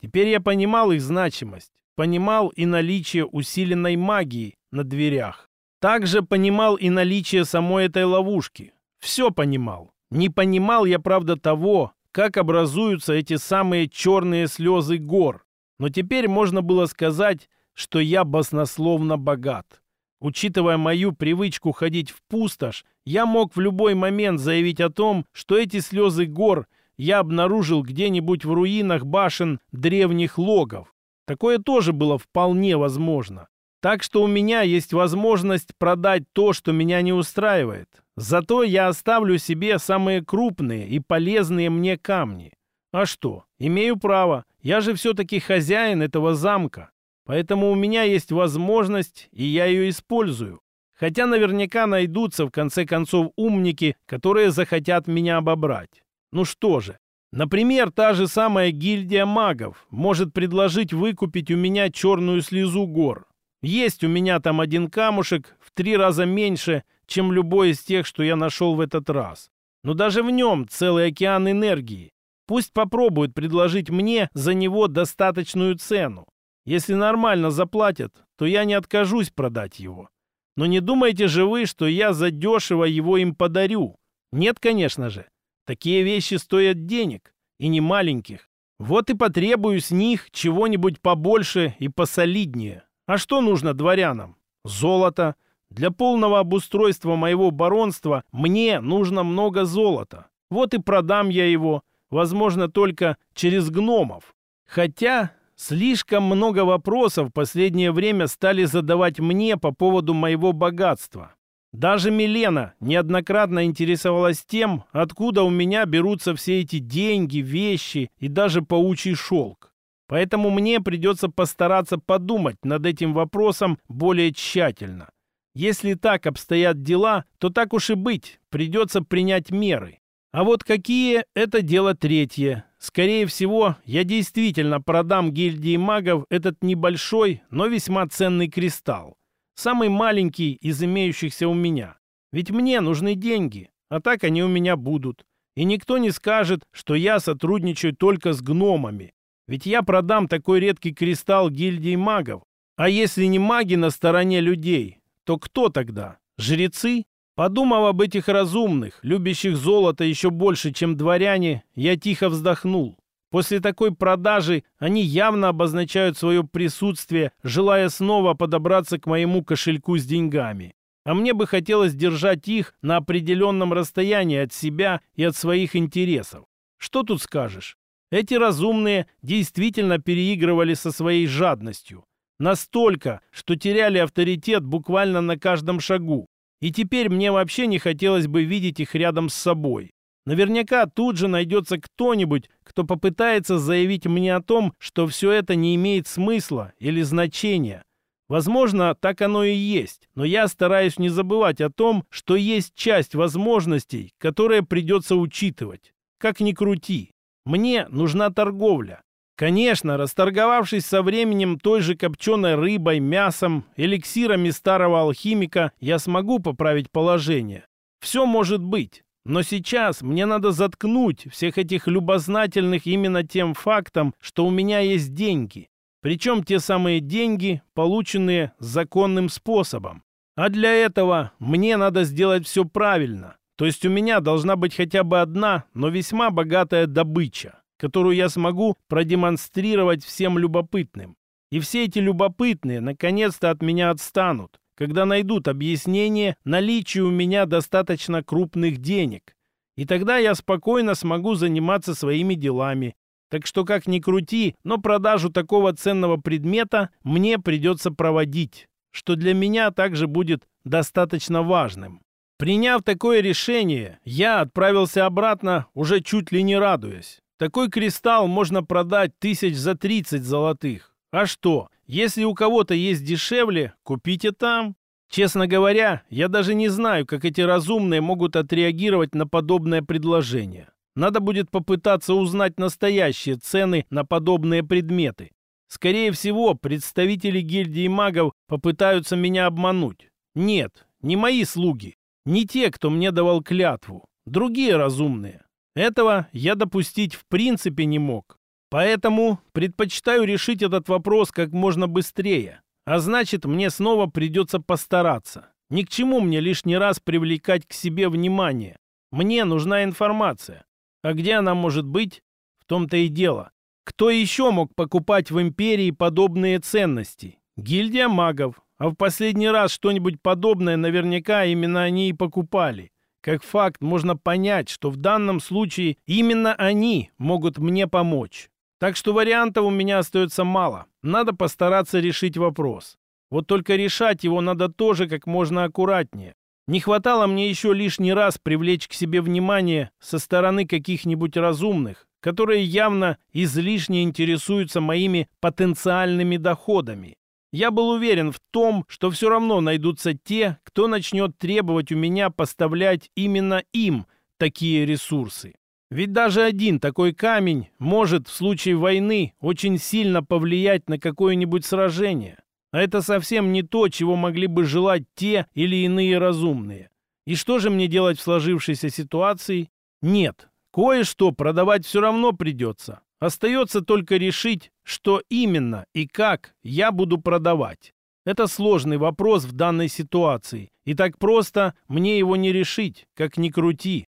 Теперь я понимал их значимость, понимал и наличие усиленной магии на дверях. Также понимал и наличие самой этой ловушки. Все понимал. Не понимал я, правда, того, как образуются эти самые черные слезы гор. Но теперь можно было сказать, что я баснословно богат. Учитывая мою привычку ходить в пустошь, я мог в любой момент заявить о том, что эти слезы гор я обнаружил где-нибудь в руинах башен древних логов. Такое тоже было вполне возможно. Так что у меня есть возможность продать то, что меня не устраивает. Зато я оставлю себе самые крупные и полезные мне камни. А что, имею право, я же все-таки хозяин этого замка. Поэтому у меня есть возможность, и я ее использую. Хотя наверняка найдутся в конце концов умники, которые захотят меня обобрать. Ну что же, например, та же самая гильдия магов может предложить выкупить у меня черную слезу гор. Есть у меня там один камушек в три раза меньше, чем любой из тех, что я нашел в этот раз. Но даже в нем целый океан энергии. Пусть попробуют предложить мне за него достаточную цену. Если нормально заплатят, то я не откажусь продать его. Но не думайте же вы, что я задешево его им подарю. Нет, конечно же. Такие вещи стоят денег, и не маленьких. Вот и потребую с них чего-нибудь побольше и посолиднее. А что нужно дворянам? Золото. Для полного обустройства моего баронства мне нужно много золота. Вот и продам я его, возможно, только через гномов. Хотя слишком много вопросов в последнее время стали задавать мне по поводу моего богатства. Даже Милена неоднократно интересовалась тем, откуда у меня берутся все эти деньги, вещи и даже паучий шелк. Поэтому мне придется постараться подумать над этим вопросом более тщательно. Если так обстоят дела, то так уж и быть, придется принять меры. А вот какие – это дело третье. Скорее всего, я действительно продам гильдии магов этот небольшой, но весьма ценный кристалл. Самый маленький из имеющихся у меня. Ведь мне нужны деньги, а так они у меня будут. И никто не скажет, что я сотрудничаю только с гномами. Ведь я продам такой редкий кристалл гильдии магов. А если не маги на стороне людей, то кто тогда? Жрецы? Подумав об этих разумных, любящих золото еще больше, чем дворяне, я тихо вздохнул. После такой продажи они явно обозначают свое присутствие, желая снова подобраться к моему кошельку с деньгами. А мне бы хотелось держать их на определенном расстоянии от себя и от своих интересов. Что тут скажешь? Эти разумные действительно переигрывали со своей жадностью. Настолько, что теряли авторитет буквально на каждом шагу. И теперь мне вообще не хотелось бы видеть их рядом с собой. Наверняка тут же найдется кто-нибудь, кто попытается заявить мне о том, что все это не имеет смысла или значения. Возможно, так оно и есть, но я стараюсь не забывать о том, что есть часть возможностей, которые придется учитывать. Как ни крути. Мне нужна торговля. Конечно, расторговавшись со временем той же копченой рыбой, мясом, эликсирами старого алхимика, я смогу поправить положение. Все может быть. Но сейчас мне надо заткнуть всех этих любознательных именно тем фактом, что у меня есть деньги. Причем те самые деньги, полученные законным способом. А для этого мне надо сделать все правильно. То есть у меня должна быть хотя бы одна, но весьма богатая добыча, которую я смогу продемонстрировать всем любопытным. И все эти любопытные наконец-то от меня отстанут, когда найдут объяснение наличию у меня достаточно крупных денег. И тогда я спокойно смогу заниматься своими делами. Так что как ни крути, но продажу такого ценного предмета мне придется проводить, что для меня также будет достаточно важным. Приняв такое решение, я отправился обратно, уже чуть ли не радуясь. Такой кристалл можно продать тысяч за 30 золотых. А что, если у кого-то есть дешевле, купите там. Честно говоря, я даже не знаю, как эти разумные могут отреагировать на подобное предложение. Надо будет попытаться узнать настоящие цены на подобные предметы. Скорее всего, представители гильдии магов попытаются меня обмануть. Нет, не мои слуги. Не те, кто мне давал клятву. Другие разумные. Этого я допустить в принципе не мог. Поэтому предпочитаю решить этот вопрос как можно быстрее. А значит, мне снова придется постараться. Ни к чему мне лишний раз привлекать к себе внимание. Мне нужна информация. А где она может быть? В том-то и дело. Кто еще мог покупать в империи подобные ценности? Гильдия магов. А в последний раз что-нибудь подобное наверняка именно они и покупали. Как факт, можно понять, что в данном случае именно они могут мне помочь. Так что вариантов у меня остается мало. Надо постараться решить вопрос. Вот только решать его надо тоже как можно аккуратнее. Не хватало мне еще лишний раз привлечь к себе внимание со стороны каких-нибудь разумных, которые явно излишне интересуются моими потенциальными доходами. Я был уверен в том, что все равно найдутся те, кто начнет требовать у меня поставлять именно им такие ресурсы. Ведь даже один такой камень может в случае войны очень сильно повлиять на какое-нибудь сражение. А это совсем не то, чего могли бы желать те или иные разумные. И что же мне делать в сложившейся ситуации? Нет, кое-что продавать все равно придется. Остается только решить, что именно и как я буду продавать. Это сложный вопрос в данной ситуации, и так просто мне его не решить, как ни крути.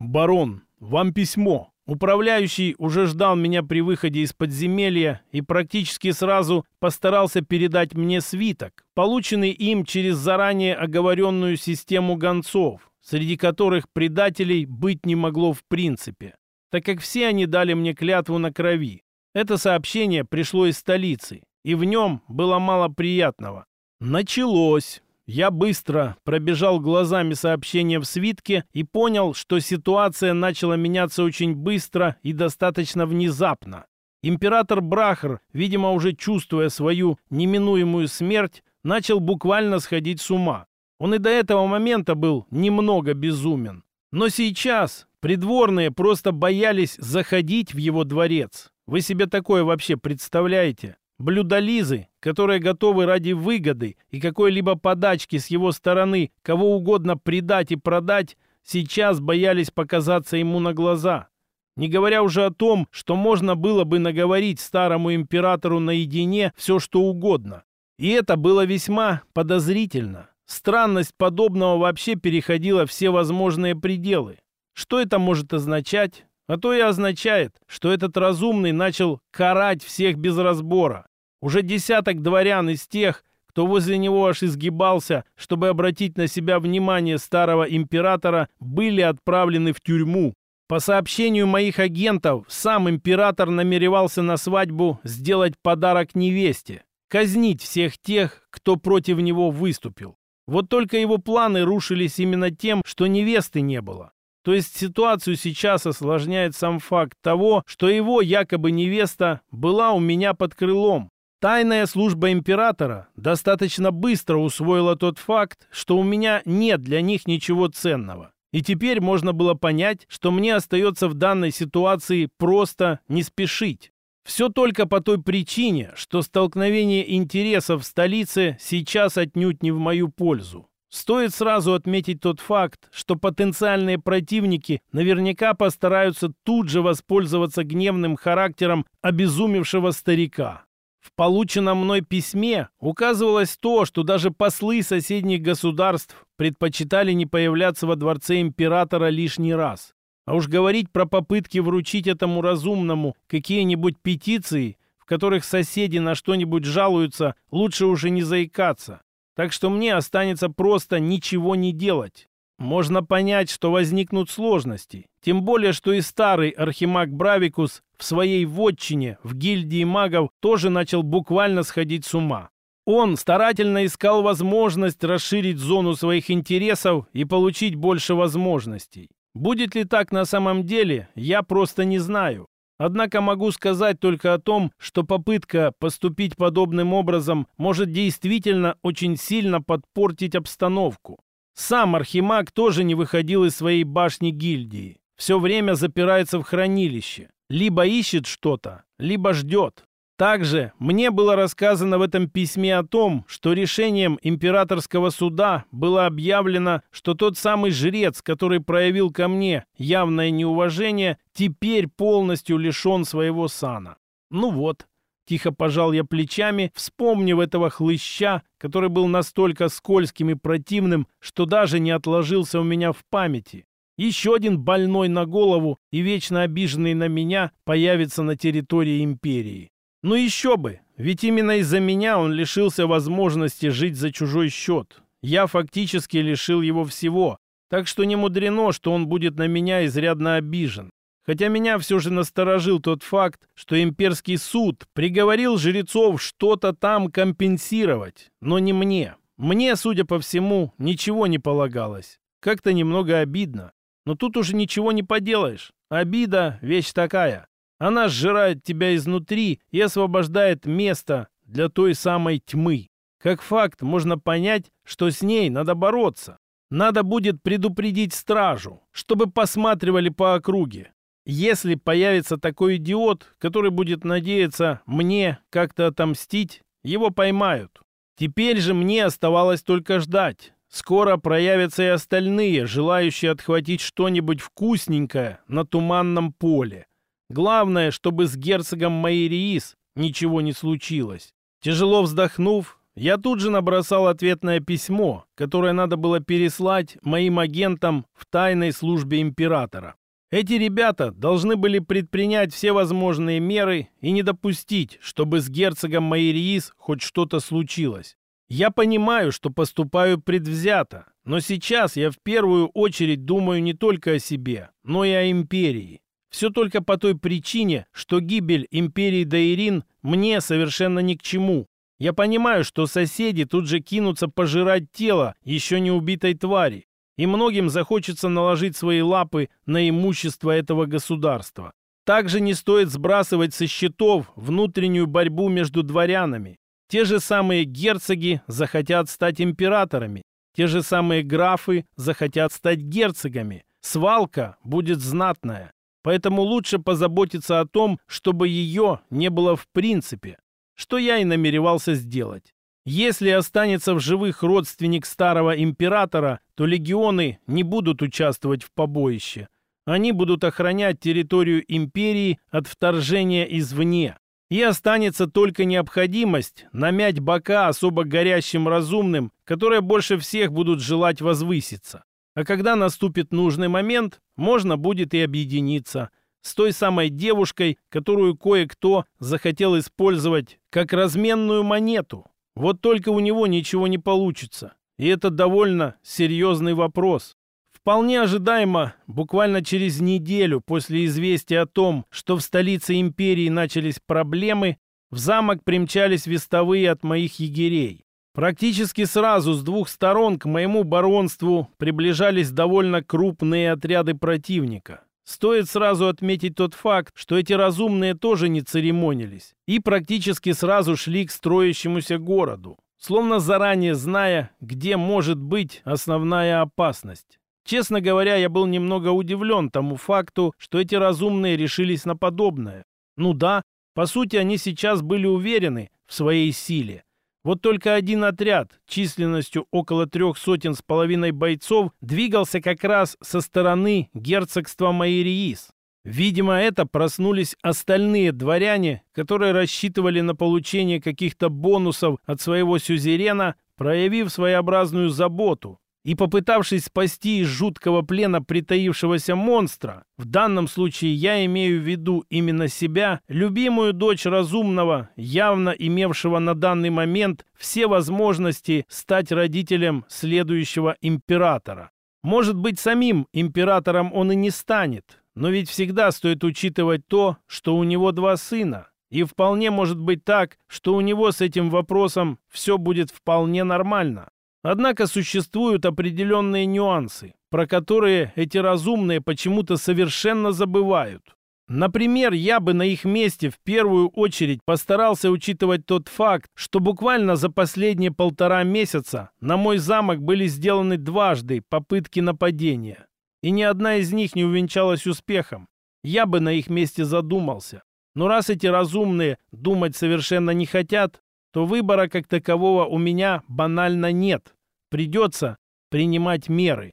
«Барон, вам письмо». Управляющий уже ждал меня при выходе из подземелья и практически сразу постарался передать мне свиток, полученный им через заранее оговоренную систему гонцов, среди которых предателей быть не могло в принципе так как все они дали мне клятву на крови. Это сообщение пришло из столицы, и в нем было мало приятного. Началось. Я быстро пробежал глазами сообщение в свитке и понял, что ситуация начала меняться очень быстро и достаточно внезапно. Император Брахар, видимо, уже чувствуя свою неминуемую смерть, начал буквально сходить с ума. Он и до этого момента был немного безумен. Но сейчас, Придворные просто боялись заходить в его дворец. Вы себе такое вообще представляете? Блюдолизы, которые готовы ради выгоды и какой-либо подачки с его стороны кого угодно предать и продать, сейчас боялись показаться ему на глаза. Не говоря уже о том, что можно было бы наговорить старому императору наедине все, что угодно. И это было весьма подозрительно. Странность подобного вообще переходила все возможные пределы. Что это может означать? А то и означает, что этот разумный начал карать всех без разбора. Уже десяток дворян из тех, кто возле него аж изгибался, чтобы обратить на себя внимание старого императора, были отправлены в тюрьму. По сообщению моих агентов, сам император намеревался на свадьбу сделать подарок невесте, казнить всех тех, кто против него выступил. Вот только его планы рушились именно тем, что невесты не было. То есть ситуацию сейчас осложняет сам факт того, что его якобы невеста была у меня под крылом. Тайная служба императора достаточно быстро усвоила тот факт, что у меня нет для них ничего ценного. И теперь можно было понять, что мне остается в данной ситуации просто не спешить. Все только по той причине, что столкновение интересов в столице сейчас отнюдь не в мою пользу. Стоит сразу отметить тот факт, что потенциальные противники наверняка постараются тут же воспользоваться гневным характером обезумевшего старика. В полученном мной письме указывалось то, что даже послы соседних государств предпочитали не появляться во дворце императора лишний раз. А уж говорить про попытки вручить этому разумному какие-нибудь петиции, в которых соседи на что-нибудь жалуются, лучше уже не заикаться. Так что мне останется просто ничего не делать. Можно понять, что возникнут сложности. Тем более, что и старый архимаг Бравикус в своей вотчине, в гильдии магов, тоже начал буквально сходить с ума. Он старательно искал возможность расширить зону своих интересов и получить больше возможностей. Будет ли так на самом деле, я просто не знаю. Однако могу сказать только о том, что попытка поступить подобным образом может действительно очень сильно подпортить обстановку. Сам Архимаг тоже не выходил из своей башни гильдии. Все время запирается в хранилище. Либо ищет что-то, либо ждет. Также мне было рассказано в этом письме о том, что решением императорского суда было объявлено, что тот самый жрец, который проявил ко мне явное неуважение, теперь полностью лишен своего сана. Ну вот, тихо пожал я плечами, вспомнив этого хлыща, который был настолько скользким и противным, что даже не отложился у меня в памяти. Еще один больной на голову и вечно обиженный на меня появится на территории империи. Ну еще бы, ведь именно из-за меня он лишился возможности жить за чужой счет. Я фактически лишил его всего, так что не мудрено, что он будет на меня изрядно обижен. Хотя меня все же насторожил тот факт, что имперский суд приговорил жрецов что-то там компенсировать, но не мне. Мне, судя по всему, ничего не полагалось. Как-то немного обидно. Но тут уже ничего не поделаешь. Обида — вещь такая. Она сжирает тебя изнутри и освобождает место для той самой тьмы. Как факт, можно понять, что с ней надо бороться. Надо будет предупредить стражу, чтобы посматривали по округе. Если появится такой идиот, который будет надеяться мне как-то отомстить, его поймают. Теперь же мне оставалось только ждать. Скоро проявятся и остальные, желающие отхватить что-нибудь вкусненькое на туманном поле. Главное, чтобы с герцогом Майриис ничего не случилось. Тяжело вздохнув, я тут же набросал ответное письмо, которое надо было переслать моим агентам в тайной службе императора. Эти ребята должны были предпринять все возможные меры и не допустить, чтобы с герцогом Майриис хоть что-то случилось. Я понимаю, что поступаю предвзято, но сейчас я в первую очередь думаю не только о себе, но и о империи. Все только по той причине, что гибель империи Даирин мне совершенно ни к чему. Я понимаю, что соседи тут же кинутся пожирать тело еще не убитой твари, и многим захочется наложить свои лапы на имущество этого государства. Также не стоит сбрасывать со счетов внутреннюю борьбу между дворянами. Те же самые герцоги захотят стать императорами, те же самые графы захотят стать герцогами. Свалка будет знатная. Поэтому лучше позаботиться о том, чтобы ее не было в принципе, что я и намеревался сделать. Если останется в живых родственник старого императора, то легионы не будут участвовать в побоище. Они будут охранять территорию империи от вторжения извне. И останется только необходимость намять бока особо горящим разумным, которые больше всех будут желать возвыситься. А когда наступит нужный момент, можно будет и объединиться с той самой девушкой, которую кое-кто захотел использовать как разменную монету. Вот только у него ничего не получится. И это довольно серьезный вопрос. Вполне ожидаемо, буквально через неделю после известия о том, что в столице империи начались проблемы, в замок примчались вестовые от моих егерей. Практически сразу с двух сторон к моему баронству приближались довольно крупные отряды противника. Стоит сразу отметить тот факт, что эти разумные тоже не церемонились и практически сразу шли к строящемуся городу, словно заранее зная, где может быть основная опасность. Честно говоря, я был немного удивлен тому факту, что эти разумные решились на подобное. Ну да, по сути, они сейчас были уверены в своей силе, вот только один отряд, численностью около трех сотен с половиной бойцов, двигался как раз со стороны герцогства Майриис. Видимо, это проснулись остальные дворяне, которые рассчитывали на получение каких-то бонусов от своего сюзерена, проявив своеобразную заботу и попытавшись спасти из жуткого плена притаившегося монстра, в данном случае я имею в виду именно себя, любимую дочь разумного, явно имевшего на данный момент все возможности стать родителем следующего императора. Может быть, самим императором он и не станет, но ведь всегда стоит учитывать то, что у него два сына. И вполне может быть так, что у него с этим вопросом все будет вполне нормально. Однако существуют определенные нюансы, про которые эти разумные почему-то совершенно забывают. Например, я бы на их месте в первую очередь постарался учитывать тот факт, что буквально за последние полтора месяца на мой замок были сделаны дважды попытки нападения, и ни одна из них не увенчалась успехом. Я бы на их месте задумался. Но раз эти разумные думать совершенно не хотят, то выбора как такового у меня банально нет. Придется принимать меры.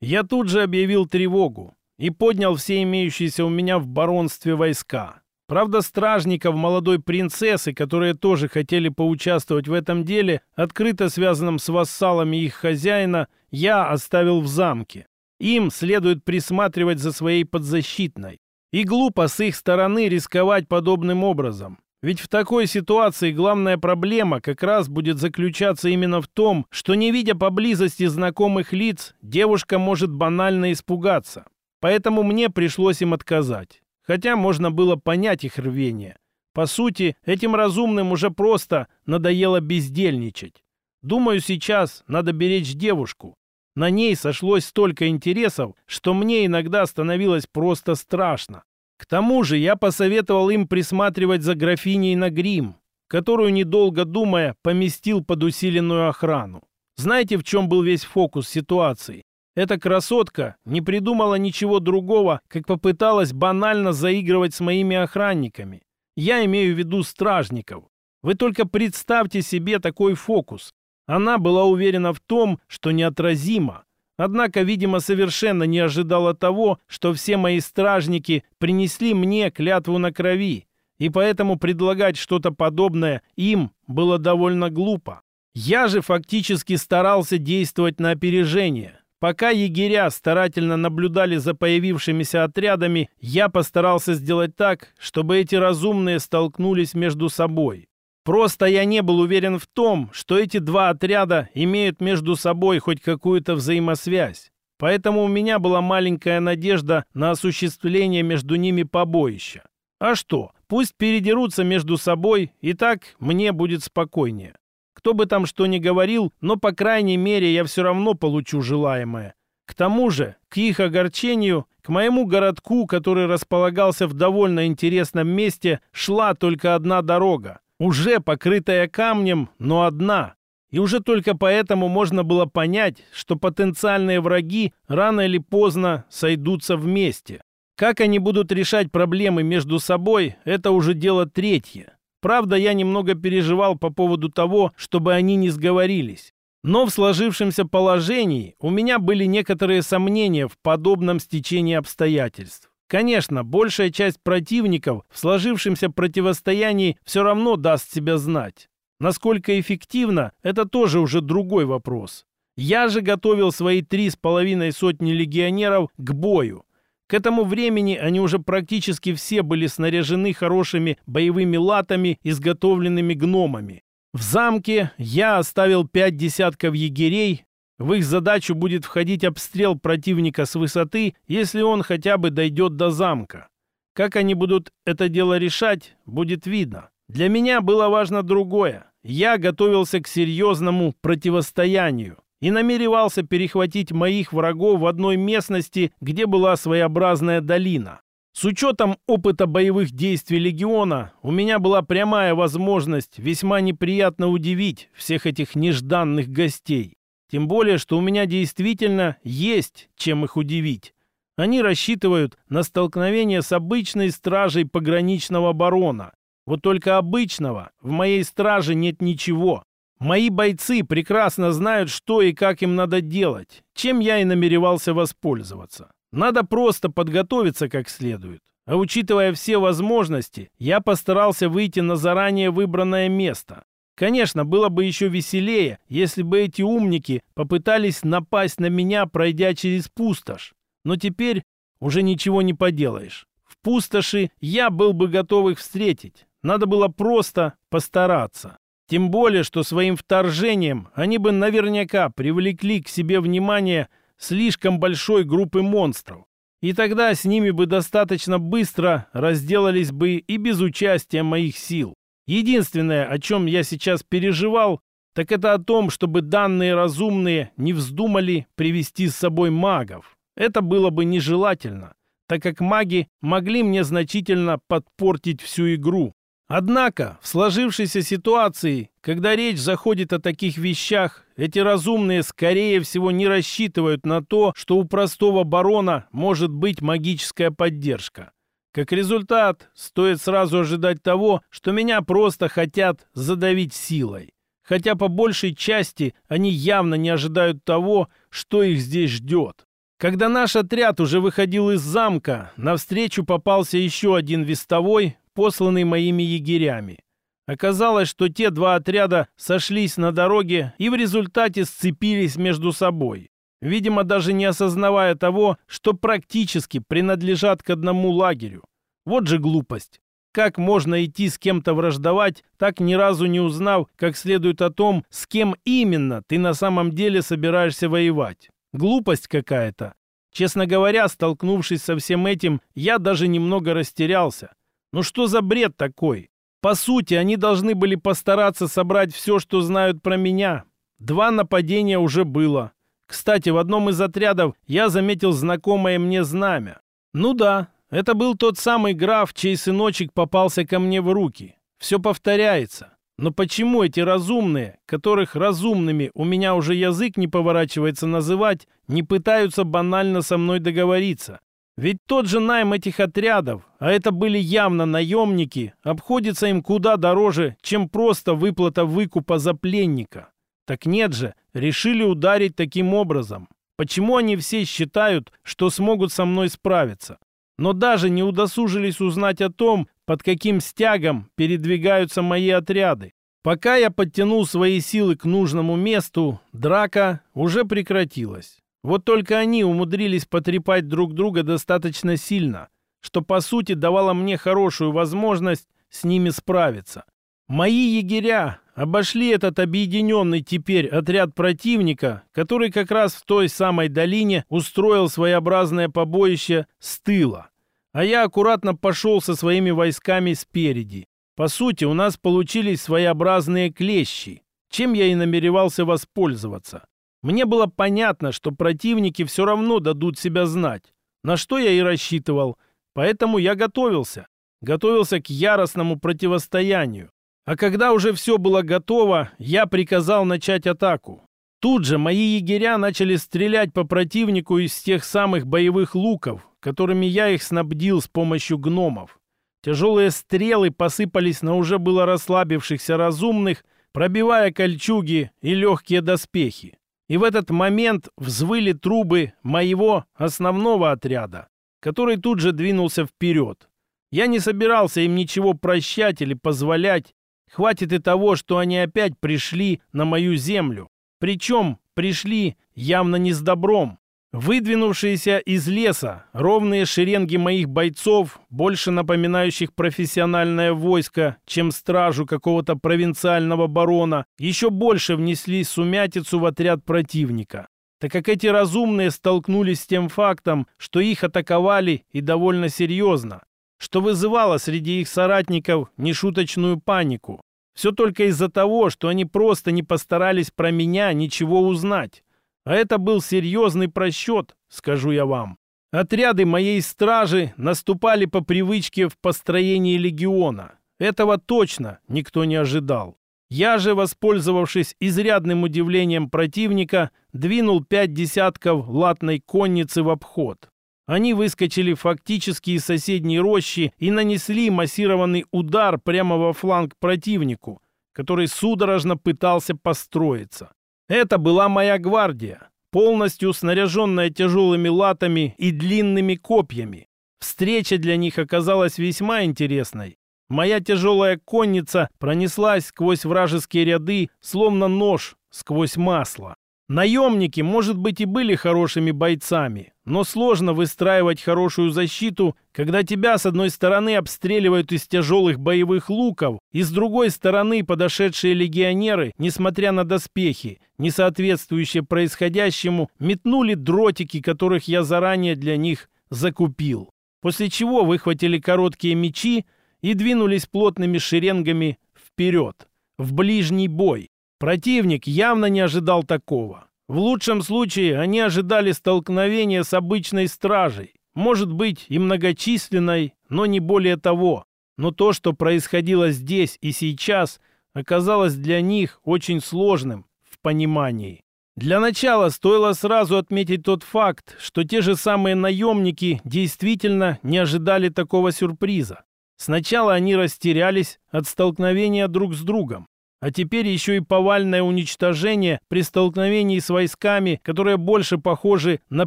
Я тут же объявил тревогу и поднял все имеющиеся у меня в баронстве войска. Правда, стражников молодой принцессы, которые тоже хотели поучаствовать в этом деле, открыто связанном с вассалами их хозяина, я оставил в замке. Им следует присматривать за своей подзащитной. И глупо с их стороны рисковать подобным образом. Ведь в такой ситуации главная проблема как раз будет заключаться именно в том, что не видя поблизости знакомых лиц, девушка может банально испугаться. Поэтому мне пришлось им отказать. Хотя можно было понять их рвение. По сути, этим разумным уже просто надоело бездельничать. Думаю, сейчас надо беречь девушку. На ней сошлось столько интересов, что мне иногда становилось просто страшно. К тому же я посоветовал им присматривать за графиней на грим, которую, недолго думая, поместил под усиленную охрану. Знаете, в чем был весь фокус ситуации? Эта красотка не придумала ничего другого, как попыталась банально заигрывать с моими охранниками. Я имею в виду стражников. Вы только представьте себе такой фокус. Она была уверена в том, что неотразима, Однако, видимо, совершенно не ожидала того, что все мои стражники принесли мне клятву на крови, и поэтому предлагать что-то подобное им было довольно глупо. Я же фактически старался действовать на опережение. Пока егеря старательно наблюдали за появившимися отрядами, я постарался сделать так, чтобы эти разумные столкнулись между собой. Просто я не был уверен в том, что эти два отряда имеют между собой хоть какую-то взаимосвязь. Поэтому у меня была маленькая надежда на осуществление между ними побоища. А что, пусть передерутся между собой, и так мне будет спокойнее. Кто бы там что ни говорил, но по крайней мере я все равно получу желаемое. К тому же, к их огорчению, к моему городку, который располагался в довольно интересном месте, шла только одна дорога уже покрытая камнем, но одна. И уже только поэтому можно было понять, что потенциальные враги рано или поздно сойдутся вместе. Как они будут решать проблемы между собой, это уже дело третье. Правда, я немного переживал по поводу того, чтобы они не сговорились. Но в сложившемся положении у меня были некоторые сомнения в подобном стечении обстоятельств. Конечно, большая часть противников в сложившемся противостоянии все равно даст себя знать. Насколько эффективно, это тоже уже другой вопрос. Я же готовил свои три с половиной сотни легионеров к бою. К этому времени они уже практически все были снаряжены хорошими боевыми латами, изготовленными гномами. В замке я оставил пять десятков егерей, в их задачу будет входить обстрел противника с высоты, если он хотя бы дойдет до замка. Как они будут это дело решать, будет видно. Для меня было важно другое. Я готовился к серьезному противостоянию и намеревался перехватить моих врагов в одной местности, где была своеобразная долина. С учетом опыта боевых действий легиона, у меня была прямая возможность весьма неприятно удивить всех этих нежданных гостей. Тем более, что у меня действительно есть чем их удивить. Они рассчитывают на столкновение с обычной стражей пограничного барона. Вот только обычного в моей страже нет ничего. Мои бойцы прекрасно знают, что и как им надо делать, чем я и намеревался воспользоваться. Надо просто подготовиться как следует. А учитывая все возможности, я постарался выйти на заранее выбранное место. Конечно, было бы еще веселее, если бы эти умники попытались напасть на меня, пройдя через пустошь. Но теперь уже ничего не поделаешь. В пустоши я был бы готов их встретить. Надо было просто постараться. Тем более, что своим вторжением они бы наверняка привлекли к себе внимание слишком большой группы монстров. И тогда с ними бы достаточно быстро разделались бы и без участия моих сил. Единственное, о чем я сейчас переживал, так это о том, чтобы данные разумные не вздумали привести с собой магов. Это было бы нежелательно, так как маги могли мне значительно подпортить всю игру. Однако, в сложившейся ситуации, когда речь заходит о таких вещах, эти разумные, скорее всего, не рассчитывают на то, что у простого барона может быть магическая поддержка. Как результат, стоит сразу ожидать того, что меня просто хотят задавить силой. Хотя по большей части они явно не ожидают того, что их здесь ждет. Когда наш отряд уже выходил из замка, навстречу попался еще один вестовой, посланный моими егерями. Оказалось, что те два отряда сошлись на дороге и в результате сцепились между собой. Видимо, даже не осознавая того, что практически принадлежат к одному лагерю. Вот же глупость. Как можно идти с кем-то враждовать, так ни разу не узнав как следует о том, с кем именно ты на самом деле собираешься воевать? Глупость какая-то. Честно говоря, столкнувшись со всем этим, я даже немного растерялся. Ну что за бред такой? По сути, они должны были постараться собрать все, что знают про меня. Два нападения уже было. Кстати, в одном из отрядов я заметил знакомое мне знамя. Ну да, это был тот самый граф, чей сыночек попался ко мне в руки. Все повторяется. Но почему эти разумные, которых разумными у меня уже язык не поворачивается называть, не пытаются банально со мной договориться? Ведь тот же найм этих отрядов, а это были явно наемники, обходится им куда дороже, чем просто выплата выкупа за пленника. Так нет же, решили ударить таким образом. Почему они все считают, что смогут со мной справиться? Но даже не удосужились узнать о том, под каким стягом передвигаются мои отряды. Пока я подтянул свои силы к нужному месту, драка уже прекратилась. Вот только они умудрились потрепать друг друга достаточно сильно, что по сути давало мне хорошую возможность с ними справиться. Мои егеря обошли этот объединенный теперь отряд противника, который как раз в той самой долине устроил своеобразное побоище с тыла. А я аккуратно пошел со своими войсками спереди. По сути, у нас получились своеобразные клещи, чем я и намеревался воспользоваться. Мне было понятно, что противники все равно дадут себя знать, на что я и рассчитывал, поэтому я готовился. Готовился к яростному противостоянию. А когда уже все было готово, я приказал начать атаку. Тут же мои егеря начали стрелять по противнику из тех самых боевых луков, которыми я их снабдил с помощью гномов. Тяжелые стрелы посыпались на уже было расслабившихся разумных, пробивая кольчуги и легкие доспехи. И в этот момент взвыли трубы моего основного отряда, который тут же двинулся вперед. Я не собирался им ничего прощать или позволять. Хватит и того, что они опять пришли на мою землю. Причем пришли явно не с добром. Выдвинувшиеся из леса ровные шеренги моих бойцов, больше напоминающих профессиональное войско, чем стражу какого-то провинциального барона, еще больше внесли сумятицу в отряд противника, так как эти разумные столкнулись с тем фактом, что их атаковали и довольно серьезно, что вызывало среди их соратников нешуточную панику. Все только из-за того, что они просто не постарались про меня ничего узнать. А это был серьезный просчет, скажу я вам. Отряды моей стражи наступали по привычке в построении легиона. Этого точно никто не ожидал. Я же, воспользовавшись изрядным удивлением противника, двинул пять десятков латной конницы в обход. Они выскочили фактически из соседней рощи и нанесли массированный удар прямо во фланг противнику, который судорожно пытался построиться. Это была моя гвардия. полностью снаряженная тяжелыми латами и длинными копьями. Встреча для них оказалась весьма интересной. Моя тяжелая конница пронеслась сквозь вражеские ряды, словно нож сквозь масло. Наемники, может быть, и были хорошими бойцами, но сложно выстраивать хорошую защиту, когда тебя с одной стороны обстреливают из тяжелых боевых луков, и с другой стороны подошедшие легионеры, несмотря на доспехи, не соответствующие происходящему, метнули дротики, которых я заранее для них закупил. После чего выхватили короткие мечи и двинулись плотными шеренгами вперед, в ближний бой. Противник явно не ожидал такого. В лучшем случае они ожидали столкновения с обычной стражей, может быть и многочисленной, но не более того. Но то, что происходило здесь и сейчас, оказалось для них очень сложным в понимании. Для начала стоило сразу отметить тот факт, что те же самые наемники действительно не ожидали такого сюрприза. Сначала они растерялись от столкновения друг с другом, а теперь еще и повальное уничтожение при столкновении с войсками, которые больше похожи на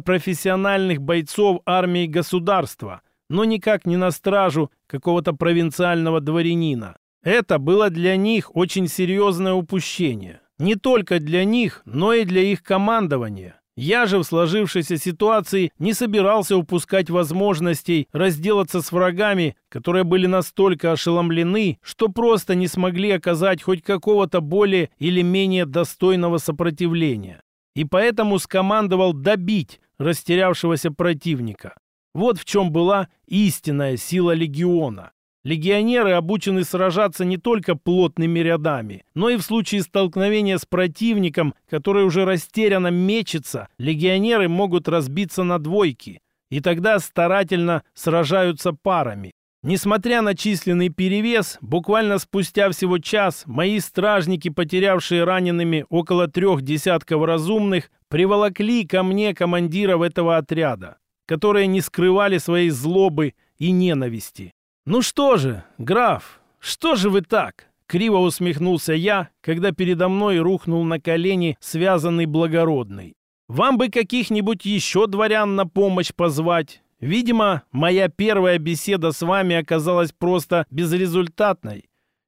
профессиональных бойцов армии государства, но никак не на стражу какого-то провинциального дворянина. Это было для них очень серьезное упущение. Не только для них, но и для их командования. Я же в сложившейся ситуации не собирался упускать возможностей разделаться с врагами, которые были настолько ошеломлены, что просто не смогли оказать хоть какого-то более или менее достойного сопротивления. И поэтому скомандовал добить растерявшегося противника. Вот в чем была истинная сила легиона. Легионеры обучены сражаться не только плотными рядами, но и в случае столкновения с противником, который уже растерянно мечется, легионеры могут разбиться на двойки, и тогда старательно сражаются парами. Несмотря на численный перевес, буквально спустя всего час мои стражники, потерявшие ранеными около трех десятков разумных, приволокли ко мне командиров этого отряда, которые не скрывали своей злобы и ненависти. «Ну что же, граф, что же вы так?» Криво усмехнулся я, когда передо мной рухнул на колени связанный благородный. «Вам бы каких-нибудь еще дворян на помощь позвать. Видимо, моя первая беседа с вами оказалась просто безрезультатной.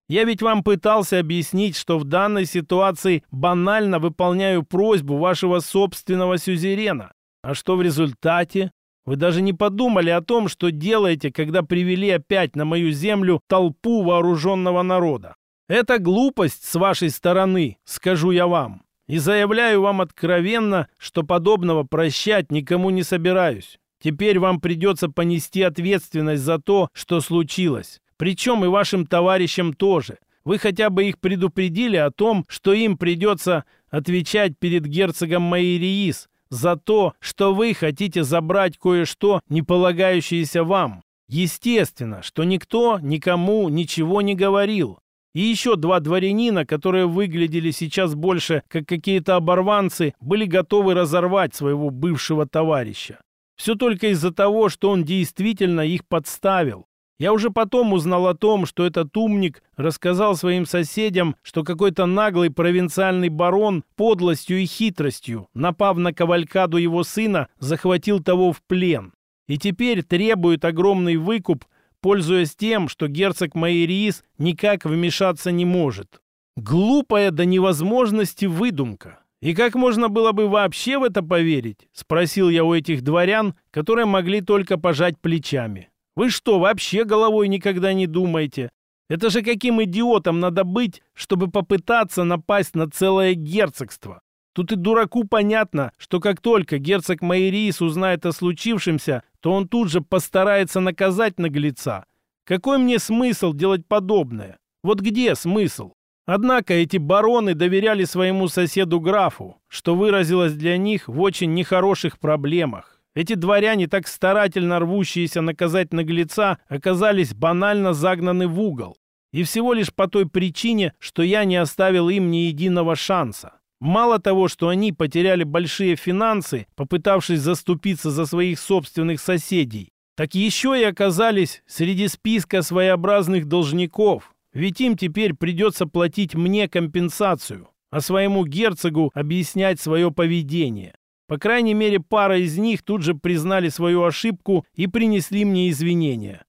Я ведь вам пытался объяснить, что в данной ситуации банально выполняю просьбу вашего собственного сюзерена. А что в результате? Вы даже не подумали о том, что делаете, когда привели опять на мою землю толпу вооруженного народа. Это глупость с вашей стороны, скажу я вам. И заявляю вам откровенно, что подобного прощать никому не собираюсь. Теперь вам придется понести ответственность за то, что случилось. Причем и вашим товарищам тоже. Вы хотя бы их предупредили о том, что им придется отвечать перед герцогом Майериис за то, что вы хотите забрать кое-что, не полагающееся вам. Естественно, что никто никому ничего не говорил. И еще два дворянина, которые выглядели сейчас больше как какие-то оборванцы, были готовы разорвать своего бывшего товарища. Все только из-за того, что он действительно их подставил. Я уже потом узнал о том, что этот умник рассказал своим соседям, что какой-то наглый провинциальный барон подлостью и хитростью, напав на кавалькаду его сына, захватил того в плен. И теперь требует огромный выкуп, пользуясь тем, что герцог Майериис никак вмешаться не может. Глупая до невозможности выдумка. И как можно было бы вообще в это поверить? Спросил я у этих дворян, которые могли только пожать плечами. Вы что, вообще головой никогда не думаете? Это же каким идиотом надо быть, чтобы попытаться напасть на целое герцогство? Тут и дураку понятно, что как только герцог Майрис узнает о случившемся, то он тут же постарается наказать наглеца. Какой мне смысл делать подобное? Вот где смысл? Однако эти бароны доверяли своему соседу графу, что выразилось для них в очень нехороших проблемах. Эти дворяне, так старательно рвущиеся наказать наглеца, оказались банально загнаны в угол. И всего лишь по той причине, что я не оставил им ни единого шанса. Мало того, что они потеряли большие финансы, попытавшись заступиться за своих собственных соседей, так еще и оказались среди списка своеобразных должников, ведь им теперь придется платить мне компенсацию, а своему герцогу объяснять свое поведение. По крайней мере, пара из них тут же признали свою ошибку и принесли мне извинения.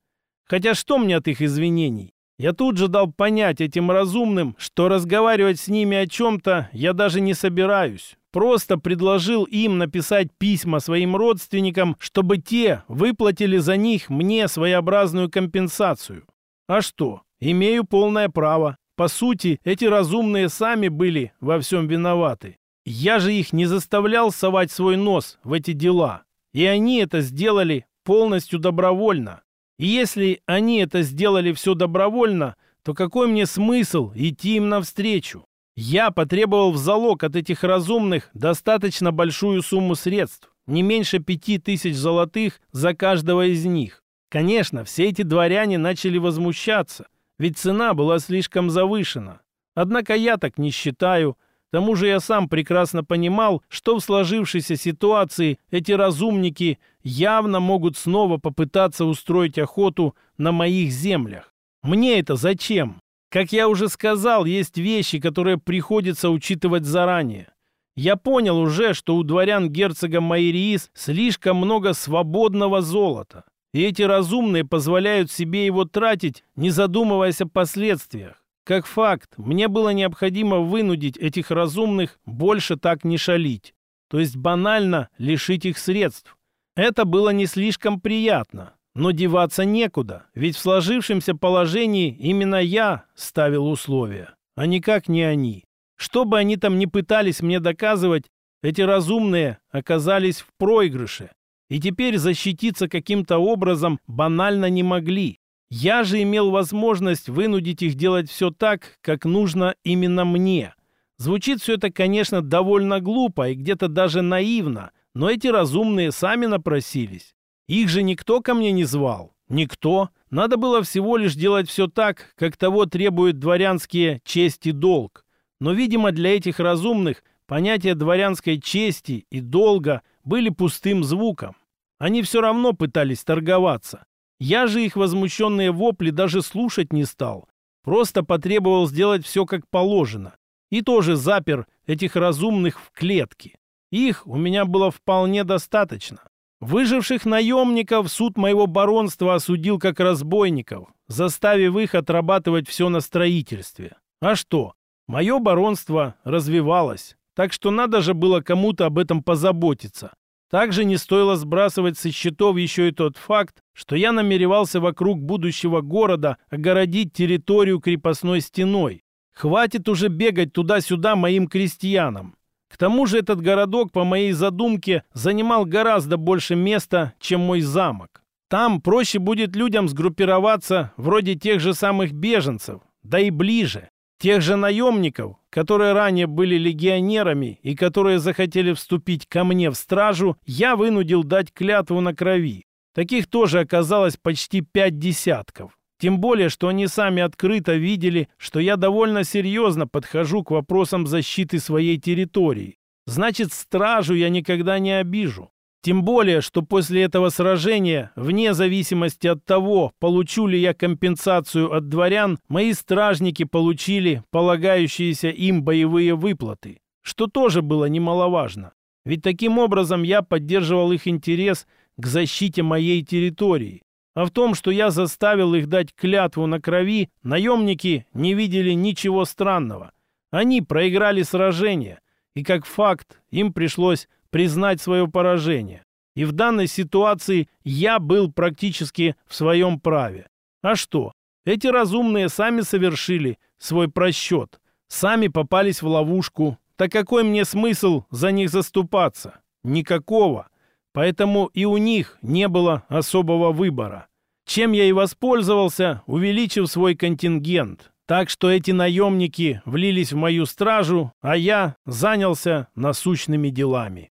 Хотя что мне от их извинений? Я тут же дал понять этим разумным, что разговаривать с ними о чем-то я даже не собираюсь. Просто предложил им написать письма своим родственникам, чтобы те выплатили за них мне своеобразную компенсацию. А что? Имею полное право. По сути, эти разумные сами были во всем виноваты. Я же их не заставлял совать свой нос в эти дела. И они это сделали полностью добровольно. И если они это сделали все добровольно, то какой мне смысл идти им навстречу? Я потребовал в залог от этих разумных достаточно большую сумму средств, не меньше пяти тысяч золотых за каждого из них. Конечно, все эти дворяне начали возмущаться, ведь цена была слишком завышена. Однако я так не считаю, к тому же я сам прекрасно понимал, что в сложившейся ситуации эти разумники явно могут снова попытаться устроить охоту на моих землях. Мне это зачем? Как я уже сказал, есть вещи, которые приходится учитывать заранее. Я понял уже, что у дворян герцога Майриис слишком много свободного золота, и эти разумные позволяют себе его тратить, не задумываясь о последствиях. Как факт, мне было необходимо вынудить этих разумных больше так не шалить. То есть банально лишить их средств. Это было не слишком приятно. Но деваться некуда, ведь в сложившемся положении именно я ставил условия, а никак не они. Что бы они там ни пытались мне доказывать, эти разумные оказались в проигрыше. И теперь защититься каким-то образом банально не могли. Я же имел возможность вынудить их делать все так, как нужно именно мне. Звучит все это, конечно, довольно глупо и где-то даже наивно, но эти разумные сами напросились. Их же никто ко мне не звал. Никто. Надо было всего лишь делать все так, как того требуют дворянские честь и долг. Но, видимо, для этих разумных понятия дворянской чести и долга были пустым звуком. Они все равно пытались торговаться. Я же их возмущенные вопли даже слушать не стал. Просто потребовал сделать все как положено. И тоже запер этих разумных в клетки. Их у меня было вполне достаточно. Выживших наемников суд моего баронства осудил как разбойников, заставив их отрабатывать все на строительстве. А что? Мое баронство развивалось, так что надо же было кому-то об этом позаботиться. Также не стоило сбрасывать со счетов еще и тот факт, что я намеревался вокруг будущего города огородить территорию крепостной стеной. Хватит уже бегать туда-сюда моим крестьянам. К тому же этот городок, по моей задумке, занимал гораздо больше места, чем мой замок. Там проще будет людям сгруппироваться вроде тех же самых беженцев, да и ближе. Тех же наемников, которые ранее были легионерами и которые захотели вступить ко мне в стражу, я вынудил дать клятву на крови. Таких тоже оказалось почти пять десятков. Тем более, что они сами открыто видели, что я довольно серьезно подхожу к вопросам защиты своей территории. Значит, стражу я никогда не обижу. Тем более, что после этого сражения, вне зависимости от того, получу ли я компенсацию от дворян, мои стражники получили полагающиеся им боевые выплаты, что тоже было немаловажно. Ведь таким образом я поддерживал их интерес к защите моей территории. А в том, что я заставил их дать клятву на крови, наемники не видели ничего странного. Они проиграли сражение, и как факт им пришлось признать свое поражение. И в данной ситуации я был практически в своем праве. А что? Эти разумные сами совершили свой просчет, сами попались в ловушку. Так какой мне смысл за них заступаться? Никакого. Поэтому и у них не было особого выбора. Чем я и воспользовался, увеличив свой контингент. Так что эти наемники влились в мою стражу, а я занялся насущными делами.